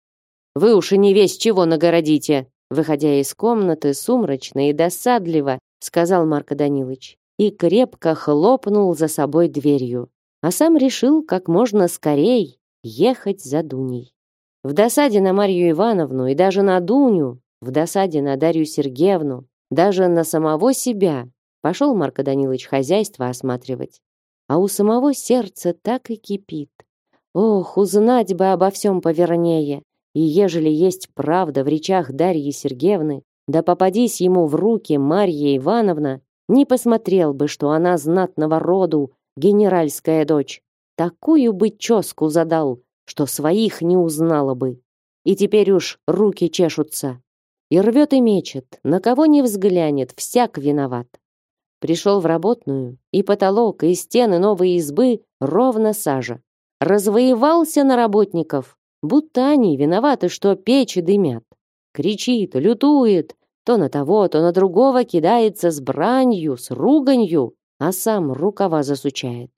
Вы уж и не весь чего нагородите, выходя из комнаты сумрачно и досадливо, сказал Марко Данилович и крепко хлопнул за собой дверью, а сам решил как можно скорей ехать за Дуней. В досаде на Марью Ивановну и даже на Дуню, в досаде на Дарью Сергеевну, даже на самого себя пошел Марко Данилович хозяйство осматривать. А у самого сердце так и кипит. Ох, узнать бы обо всем повернее. И ежели есть правда в речах Дарьи Сергеевны, да попадись ему в руки Марья Ивановна, не посмотрел бы, что она знатного роду, генеральская дочь. Такую бы ческу задал, что своих не узнала бы. И теперь уж руки чешутся. И рвет и мечет, на кого не взглянет, всяк виноват. Пришел в работную, и потолок, и стены новой избы ровно сажа. Развоевался на работников, будто они виноваты, что печи дымят. Кричит, лютует, то на того, то на другого кидается с бранью, с руганью, а сам рукава засучает.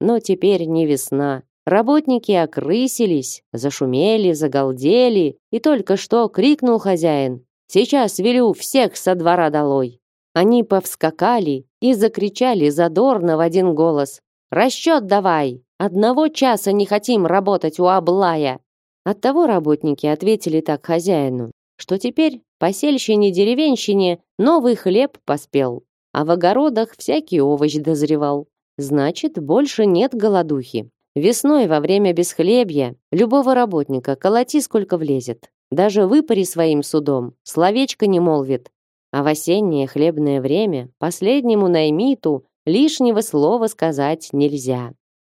Но теперь не весна, Работники окрысились, зашумели, загалдели, и только что крикнул хозяин. Сейчас велю всех со двора долой!» Они повскакали и закричали задорно в один голос. «Расчет давай! Одного часа не хотим работать у Аблая!» Оттого работники ответили так хозяину, что теперь посельщине-деревенщине новый хлеб поспел, а в огородах всякий овощ дозревал. Значит, больше нет голодухи. Весной во время бесхлебья любого работника колоти сколько влезет. Даже выпари своим судом, словечко не молвит. А в осеннее хлебное время последнему наймиту лишнего слова сказать нельзя.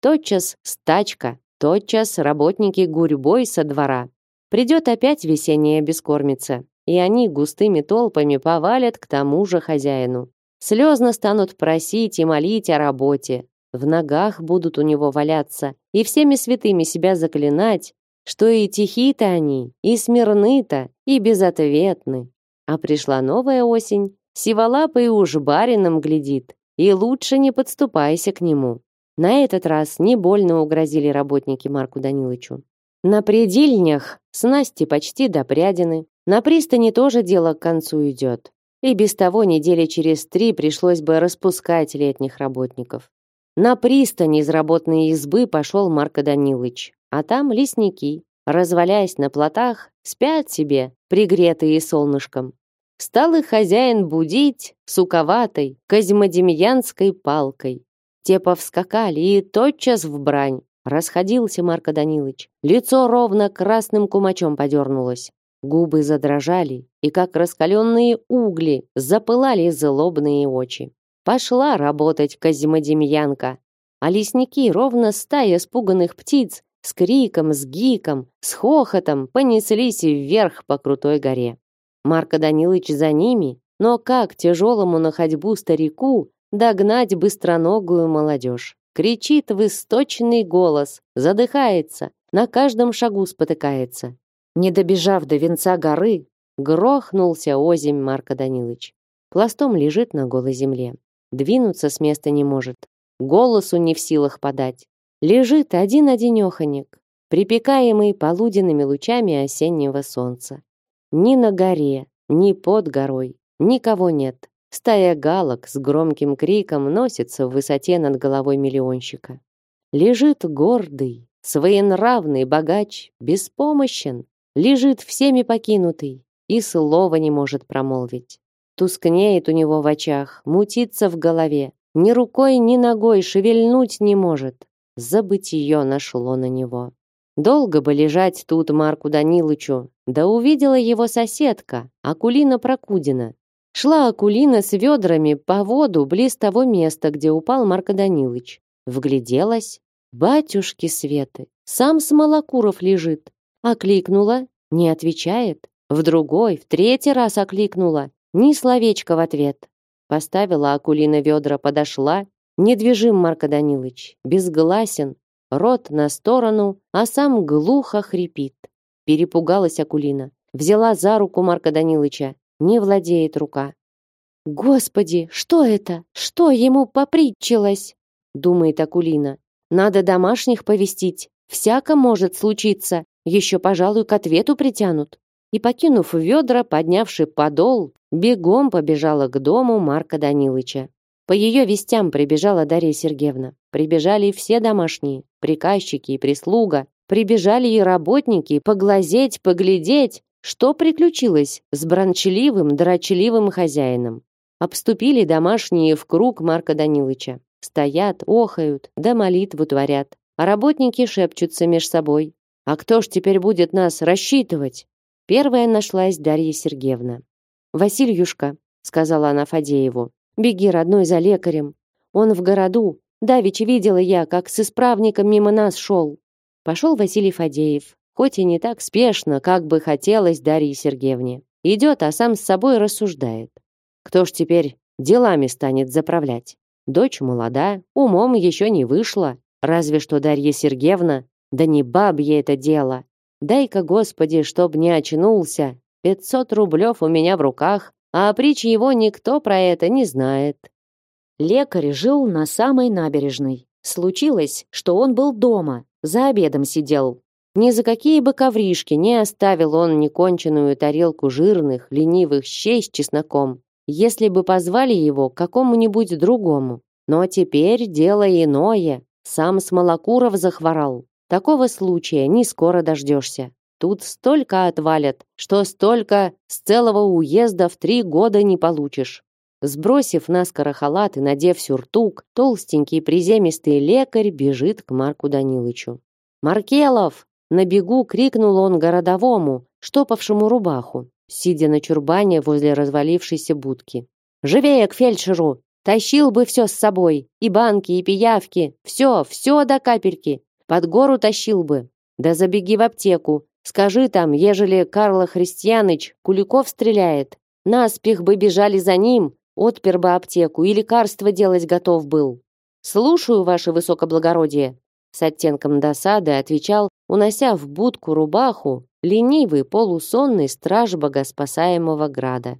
Тотчас стачка, тотчас работники гурьбой со двора. Придет опять весенняя бескормица, и они густыми толпами повалят к тому же хозяину. Слезно станут просить и молить о работе, в ногах будут у него валяться и всеми святыми себя заклинать, что и тихи-то они, и смирны-то, и безответны. А пришла новая осень, сиволапый уж барином глядит, и лучше не подступайся к нему. На этот раз не больно угрозили работники Марку Данилычу. На предельнях снасти почти допрядены, на пристани тоже дело к концу идет. И без того недели через три пришлось бы распускать летних работников. На пристань из работной избы пошел Марко Данилыч, а там лесники, развалясь на плотах, спят себе, пригретые солнышком. Стал их хозяин будить суковатой, козьмодемьянской палкой. Те повскакали и тотчас в брань. Расходился Марко Данилыч. Лицо ровно красным кумачом подернулось. Губы задрожали, и как раскаленные угли запылали злобные очи. Пошла работать Казимодемьянка. А лесники, ровно стая испуганных птиц, с криком, с гиком, с хохотом понеслись вверх по крутой горе. Марко Данилович за ними, но как тяжелому на ходьбу старику догнать быстроногую молодежь? Кричит в источный голос, задыхается, на каждом шагу спотыкается. Не добежав до венца горы, грохнулся озимь Марко Данилович. Пластом лежит на голой земле. Двинуться с места не может. Голосу не в силах подать. Лежит один-одинеханик, припекаемый полуденными лучами осеннего солнца. Ни на горе, ни под горой никого нет. Стая галок с громким криком носится в высоте над головой миллионщика. Лежит гордый, своенравный богач, беспомощен, лежит всеми покинутый и слова не может промолвить. Тускнеет у него в очах, мутится в голове. Ни рукой, ни ногой шевельнуть не может. Забытье нашло на него. Долго бы лежать тут Марку Данилычу, да увидела его соседка, Акулина Прокудина. Шла Акулина с ведрами по воду близ того места, где упал Марко Данилыч. Вгляделась. Батюшки Светы, сам Смолокуров лежит. Окликнула, не отвечает. В другой, в третий раз окликнула. Ни словечка в ответ. Поставила Акулина ведра, подошла. Недвижим Марко Данилович, безгласен, рот на сторону, а сам глухо хрипит. Перепугалась Акулина. Взяла за руку Марка Данилыча. Не владеет рука. «Господи, что это? Что ему попритчилось?» Думает Акулина. «Надо домашних повестить. Всяко может случиться. Еще, пожалуй, к ответу притянут». И, покинув ведра, поднявши подол, Бегом побежала к дому Марка Данилыча. По ее вестям прибежала Дарья Сергеевна. Прибежали все домашние, приказчики и прислуга. Прибежали и работники поглазеть, поглядеть, что приключилось с бранчливым, дрочливым хозяином. Обступили домашние в круг Марка Данилыча. Стоят, охают, да молитву творят. А работники шепчутся меж собой. «А кто ж теперь будет нас рассчитывать?» Первая нашлась Дарья Сергеевна. «Васильюшка», — сказала она Фадееву, — «беги, родной, за лекарем. Он в городу. Давич видела я, как с исправником мимо нас шел». Пошел Василий Фадеев, хоть и не так спешно, как бы хотелось Дарье Сергеевне. Идет, а сам с собой рассуждает. Кто ж теперь делами станет заправлять? Дочь молода, умом еще не вышла. Разве что Дарья Сергеевна, да не бабье это дело. Дай-ка, Господи, чтоб не очнулся, Пятьсот рублев у меня в руках, а притч его никто про это не знает. Лекарь жил на самой набережной. Случилось, что он был дома, за обедом сидел. Ни за какие бы ковришки не оставил он неконченную тарелку жирных, ленивых щей с чесноком, если бы позвали его к какому-нибудь другому. Но теперь дело иное. Сам Смолокуров захворал. Такого случая не скоро дождешься. Тут столько отвалят, что столько с целого уезда в три года не получишь. Сбросив наскоро халат и надев сюртук, толстенький приземистый лекарь бежит к Марку Данилычу. «Маркелов!» — на бегу крикнул он городовому, штопавшему рубаху, сидя на чурбане возле развалившейся будки. «Живее к фельдшеру! Тащил бы все с собой, и банки, и пиявки, все, все до капельки. Под гору тащил бы. Да забеги в аптеку, Скажи там, ежели Карла Христианыч Куликов стреляет, наспех бы бежали за ним, отпер бы аптеку и лекарство делать готов был. Слушаю, ваше высокоблагородие, с оттенком досады отвечал, унося в будку рубаху, ленивый полусонный страж богоспасаемого града.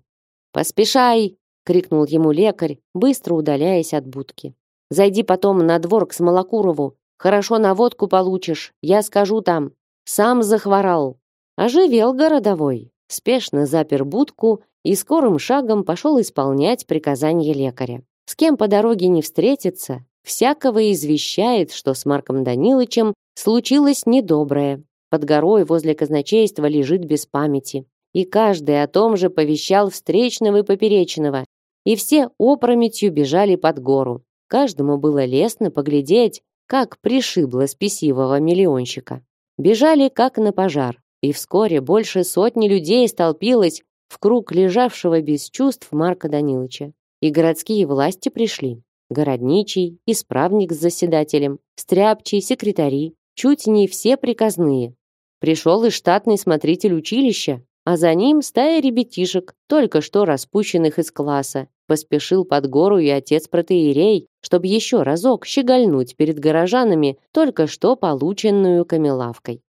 «Поспешай!» — крикнул ему лекарь, быстро удаляясь от будки. «Зайди потом на двор к Смолокурову. Хорошо на водку получишь, я скажу там. Сам захворал. Оживел городовой. Спешно запер будку и скорым шагом пошел исполнять приказания лекаря. С кем по дороге не встретится, всякого извещает, что с Марком Данилычем случилось недоброе. Под горой возле казначейства лежит без памяти. И каждый о том же повещал встречного и поперечного. И все опрометью бежали под гору. Каждому было лестно поглядеть, как пришибло спесивого миллионщика. Бежали как на пожар, и вскоре больше сотни людей столпилось в круг лежавшего без чувств Марка Данилыча. И городские власти пришли. Городничий, исправник с заседателем, стряпчий, секретари, чуть не все приказные. Пришел и штатный смотритель училища, а за ним стая ребятишек, только что распущенных из класса. Поспешил под гору и отец протеерей, чтобы еще разок щегольнуть перед горожанами только что полученную камелавкой.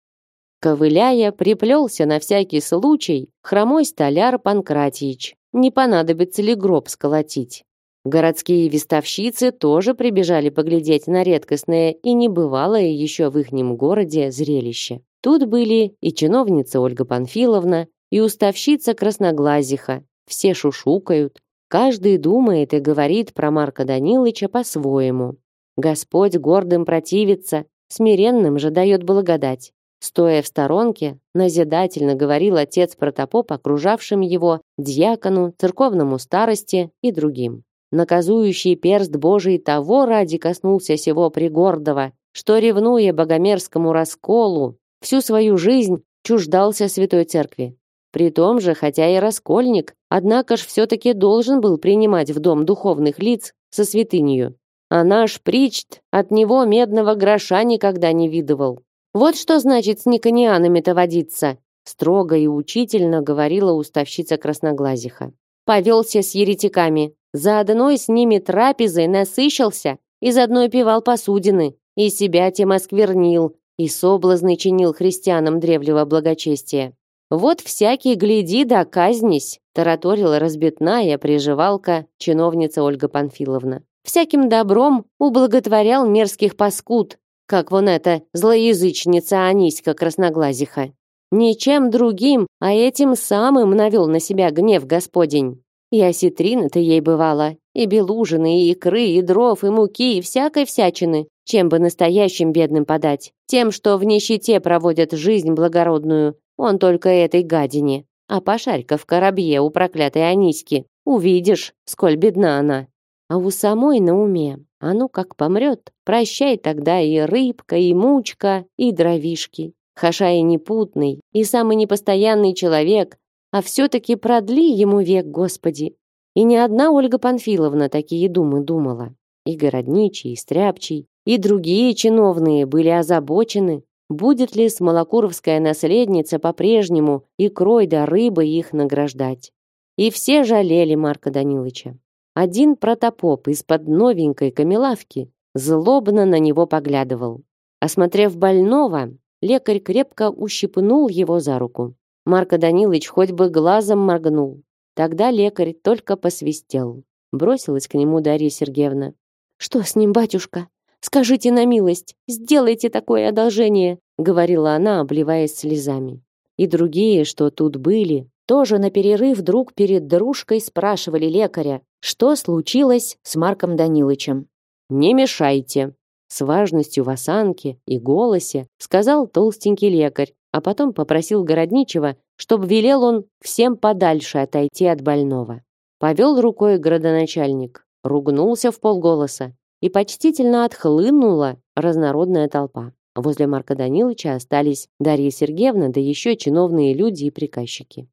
Ковыляя, приплелся на всякий случай хромой столяр Панкратиич. Не понадобится ли гроб сколотить? Городские вестовщицы тоже прибежали поглядеть на редкостное и небывалое еще в ихнем городе зрелище. Тут были и чиновница Ольга Панфиловна, и уставщица Красноглазиха. Все шушукают, Каждый думает и говорит про Марка Данилыча по-своему. Господь гордым противится, смиренным же дает благодать. Стоя в сторонке, назидательно говорил отец протопоп окружавшим его, дьякону, церковному старости и другим. Наказующий перст Божий того ради коснулся сего пригордого, что, ревнуя богомерзкому расколу, всю свою жизнь чуждался святой церкви. При том же, хотя и раскольник, однако ж все-таки должен был принимать в дом духовных лиц со святынью. А наш причт от него медного гроша никогда не видывал. Вот что значит с никонианами-то водиться, строго и учительно говорила уставщица красноглазиха. Повелся с еретиками, заодно и с ними трапезой насыщался и заодно пивал посудины, и себя тем осквернил, и соблазны чинил христианам древнего благочестия. Вот всякий гляди да казнись, тараторила разбитная приживалка чиновница Ольга Панфиловна. Всяким добром ублаготворял мерзких паскуд, как вон эта злоязычница Аниська Красноглазиха. Ничем другим, а этим самым навел на себя гнев Господень. И осетрины-то ей бывало, и белужины, и икры, и дров, и муки, и всякой всячины. Чем бы настоящим бедным подать? Тем, что в нищете проводят жизнь благородную, он только этой гадине. А пошарь-ка в коробье у проклятой Аниськи. Увидишь, сколь бедна она. А у самой на уме, а ну как помрет, прощай тогда и рыбка, и мучка, и дровишки. Хаша и непутный, и самый непостоянный человек, а все-таки продли ему век, Господи. И не одна Ольга Панфиловна такие думы думала. И городничий, и стряпчий, и другие чиновные были озабочены, Будет ли смолокуровская наследница по-прежнему икрой да рыбой их награждать? И все жалели Марка Данилыча. Один протопоп из-под новенькой камелавки злобно на него поглядывал. Осмотрев больного, лекарь крепко ущипнул его за руку. Марко Данилыч хоть бы глазом моргнул. Тогда лекарь только посвистел. Бросилась к нему Дарья Сергеевна. «Что с ним, батюшка?» Скажите на милость, сделайте такое одолжение. говорила она, обливаясь слезами. И другие, что тут были, тоже на перерыв друг перед дружкой спрашивали лекаря, что случилось с Марком Данилычем. «Не мешайте», с важностью в осанке и голосе сказал толстенький лекарь, а потом попросил городничего, чтобы велел он всем подальше отойти от больного. Повел рукой градоначальник, ругнулся в полголоса, и почтительно отхлынула разнородная толпа. Возле Марка Даниловича остались Дарья Сергеевна, да еще чиновные люди и приказчики.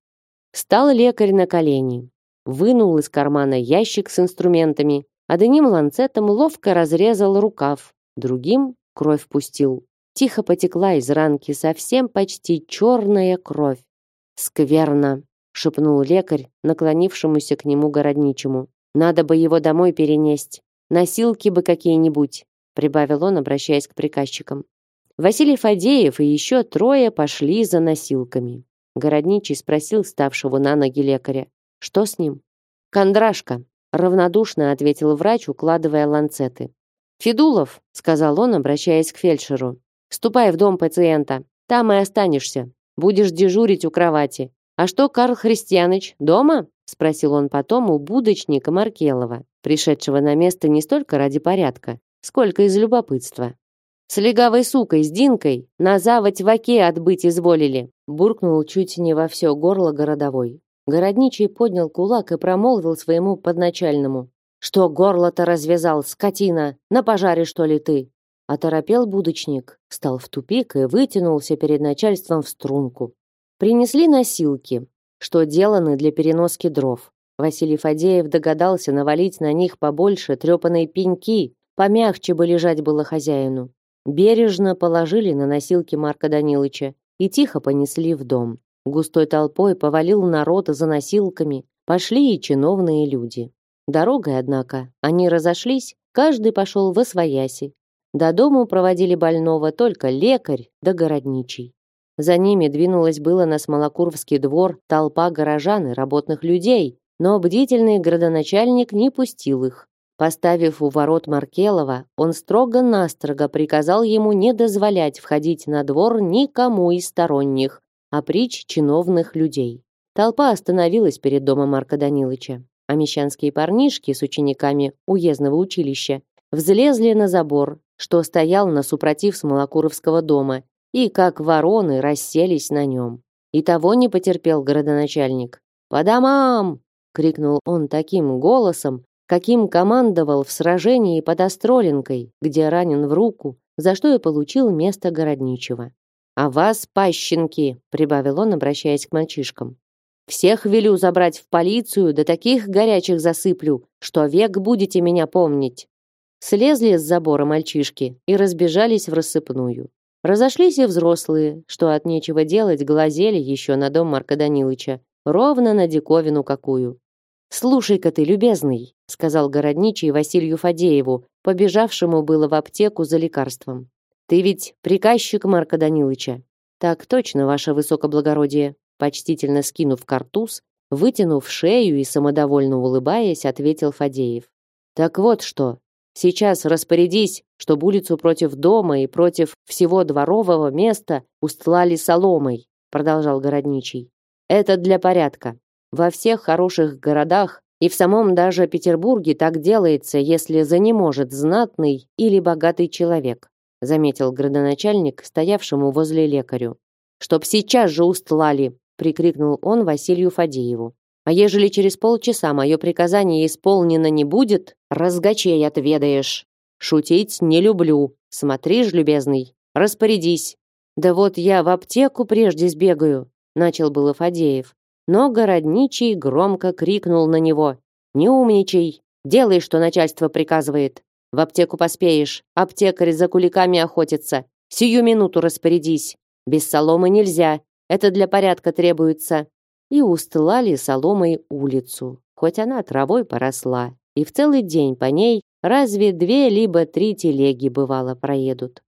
Встал лекарь на колени, вынул из кармана ящик с инструментами, одним ланцетом ловко разрезал рукав, другим кровь пустил. Тихо потекла из ранки совсем почти черная кровь. «Скверно!» — шепнул лекарь, наклонившемуся к нему городничему. «Надо бы его домой перенесть. Носилки бы какие-нибудь», — прибавил он, обращаясь к приказчикам. Василий Фадеев и еще трое пошли за носилками. Городничий спросил ставшего на ноги лекаря. «Что с ним?» «Кондрашка», — равнодушно ответил врач, укладывая ланцеты. «Федулов», — сказал он, обращаясь к фельдшеру, «ступай в дом пациента, там и останешься. Будешь дежурить у кровати. А что, Карл Христианыч, дома?» — спросил он потом у будочника Маркелова, пришедшего на место не столько ради порядка, сколько из любопытства. С легавой сукой, с Динкой, на заводь в оке отбыть изволили, буркнул чуть не во все горло городовой. Городничий поднял кулак и промолвил своему подначальному. «Что горло-то развязал, скотина? На пожаре, что ли, ты?» Оторопел будочник, стал в тупик и вытянулся перед начальством в струнку. Принесли носилки, что деланы для переноски дров. Василий Фадеев догадался навалить на них побольше трепаной пеньки, помягче бы лежать было хозяину. Бережно положили на носилки Марка Данилыча и тихо понесли в дом. Густой толпой повалил народ за носилками, пошли и чиновные люди. Дорогой, однако, они разошлись, каждый пошел во свояси. До дому проводили больного только лекарь да городничий. За ними двинулась было на Смолокуровский двор толпа горожан и работных людей, но бдительный градоначальник не пустил их. Поставив у ворот Маркелова, он строго-настрого приказал ему не дозволять входить на двор никому из сторонних, а прич чиновных людей. Толпа остановилась перед домом Марка Данилыча, а мещанские парнишки с учениками уездного училища взлезли на забор, что стоял на супротив Смолокуровского дома, и, как вороны, расселись на нем. И того не потерпел городоначальник. «По домам!» — крикнул он таким голосом, каким командовал в сражении под Остролинкой, где ранен в руку, за что и получил место городничего. «А вас, пащенки!» — прибавил он, обращаясь к мальчишкам. «Всех велю забрать в полицию, да таких горячих засыплю, что век будете меня помнить». Слезли с забора мальчишки и разбежались в рассыпную. Разошлись и взрослые, что от нечего делать глазели еще на дом Марка Данилыча, ровно на диковину какую. «Слушай-ка ты, любезный», — сказал городничий Василию Фадееву, побежавшему было в аптеку за лекарством. «Ты ведь приказчик Марка Данилыча». «Так точно, ваше высокоблагородие», почтительно скинув картуз, вытянув шею и самодовольно улыбаясь, ответил Фадеев. «Так вот что, сейчас распорядись, чтобы улицу против дома и против всего дворового места устлали соломой», продолжал городничий. «Это для порядка. Во всех хороших городах и в самом даже Петербурге так делается, если занеможет знатный или богатый человек, заметил градоначальник, стоявшему возле лекарю. Чтоб сейчас же устлали, прикрикнул он Василию Фадееву. А ежели через полчаса мое приказание исполнено не будет, разгочей отведаешь. Шутить не люблю. Смотри ж, любезный, распорядись. Да вот я в аптеку прежде сбегаю, начал было Фадеев, но городничий громко крикнул на него. «Не умничай! Делай, что начальство приказывает! В аптеку поспеешь, аптекарь за куликами охотится! Сию минуту распорядись! Без соломы нельзя, это для порядка требуется!» И устлали соломой улицу, хоть она травой поросла, и в целый день по ней разве две либо три телеги бывало проедут.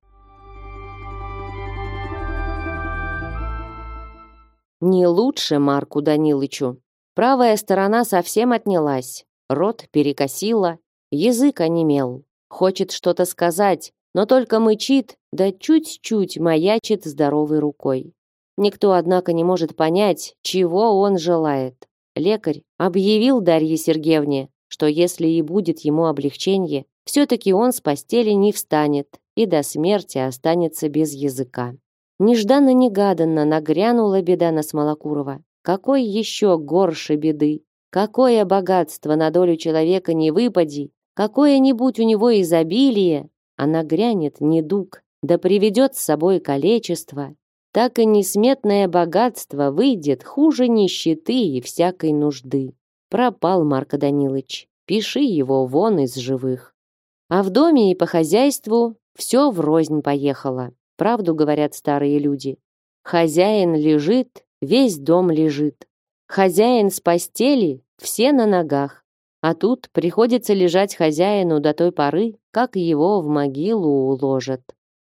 Не лучше Марку Данилычу. Правая сторона совсем отнялась, рот перекосила, язык онемел. Хочет что-то сказать, но только мычит, да чуть-чуть маячит здоровой рукой. Никто, однако, не может понять, чего он желает. Лекарь объявил Дарье Сергеевне, что если и будет ему облегчение, все-таки он с постели не встанет и до смерти останется без языка. Нежданно-негаданно нагрянула беда на Смолокурова. Какой еще горше беды? Какое богатство на долю человека не выпади, какое-нибудь у него изобилие, а нагрянет недуг, да приведет с собой количество, так и несметное богатство выйдет хуже нищеты и всякой нужды. Пропал Марко Данилович. Пиши его вон из живых. А в доме и по хозяйству все врознь поехало. Правду говорят старые люди. Хозяин лежит, весь дом лежит. Хозяин с постели, все на ногах. А тут приходится лежать хозяину до той поры, как его в могилу уложат.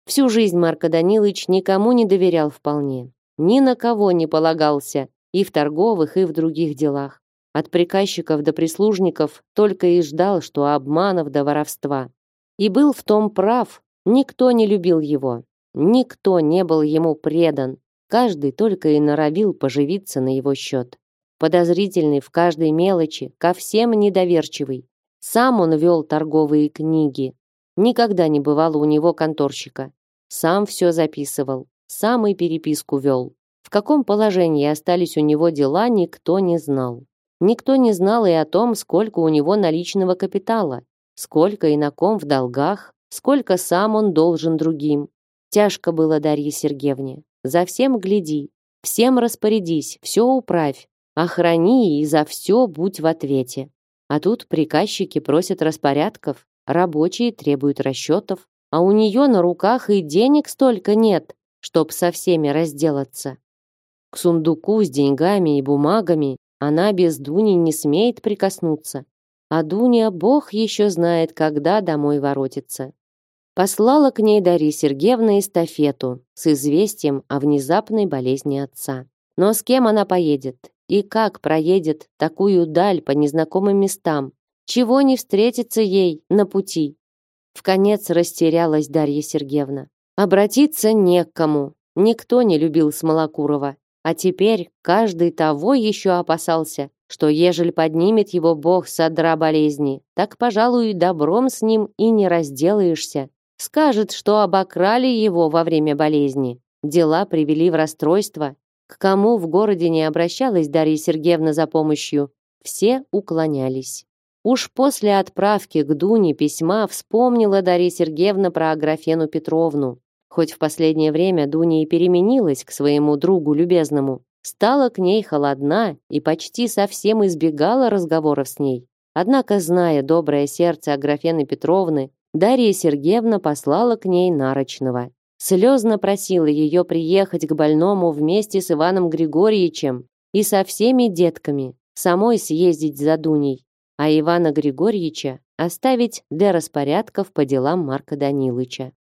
Всю жизнь Марко Данилович никому не доверял вполне. Ни на кого не полагался, и в торговых, и в других делах. От приказчиков до прислужников только и ждал, что обманов до воровства. И был в том прав, никто не любил его, никто не был ему предан, каждый только и норовил поживиться на его счет. Подозрительный в каждой мелочи, ко всем недоверчивый. Сам он вел торговые книги, Никогда не бывало у него конторщика. Сам все записывал, сам и переписку вел. В каком положении остались у него дела, никто не знал. Никто не знал и о том, сколько у него наличного капитала, сколько и на ком в долгах, сколько сам он должен другим. Тяжко было Дарье Сергеевне. За всем гляди, всем распорядись, все управь, охрани и за все будь в ответе. А тут приказчики просят распорядков, Рабочие требуют расчетов, а у нее на руках и денег столько нет, чтоб со всеми разделаться. К сундуку с деньгами и бумагами она без Дуни не смеет прикоснуться. А Дуня, бог еще знает, когда домой воротится. Послала к ней Дарья Сергеевна эстафету с известием о внезапной болезни отца. Но с кем она поедет? И как проедет такую даль по незнакомым местам, чего не встретится ей на пути? В конец растерялась Дарья Сергеевна. Обратиться не к кому. Никто не любил Смолокурова. А теперь каждый того еще опасался, что ежели поднимет его бог содра болезни, так, пожалуй, добром с ним и не разделаешься. Скажет, что обокрали его во время болезни. Дела привели в расстройство. К кому в городе не обращалась Дарья Сергеевна за помощью, все уклонялись. Уж после отправки к Дуне письма вспомнила Дарья Сергеевна про Аграфену Петровну. Хоть в последнее время Дуня и переменилась к своему другу любезному, стала к ней холодна и почти совсем избегала разговоров с ней. Однако, зная доброе сердце Аграфены Петровны, Дарья Сергеевна послала к ней Нарочного. Слезно просила ее приехать к больному вместе с Иваном Григорьевичем и со всеми детками, самой съездить за Дуней а Ивана Григорьевича оставить для распорядков по делам Марка Данилыча.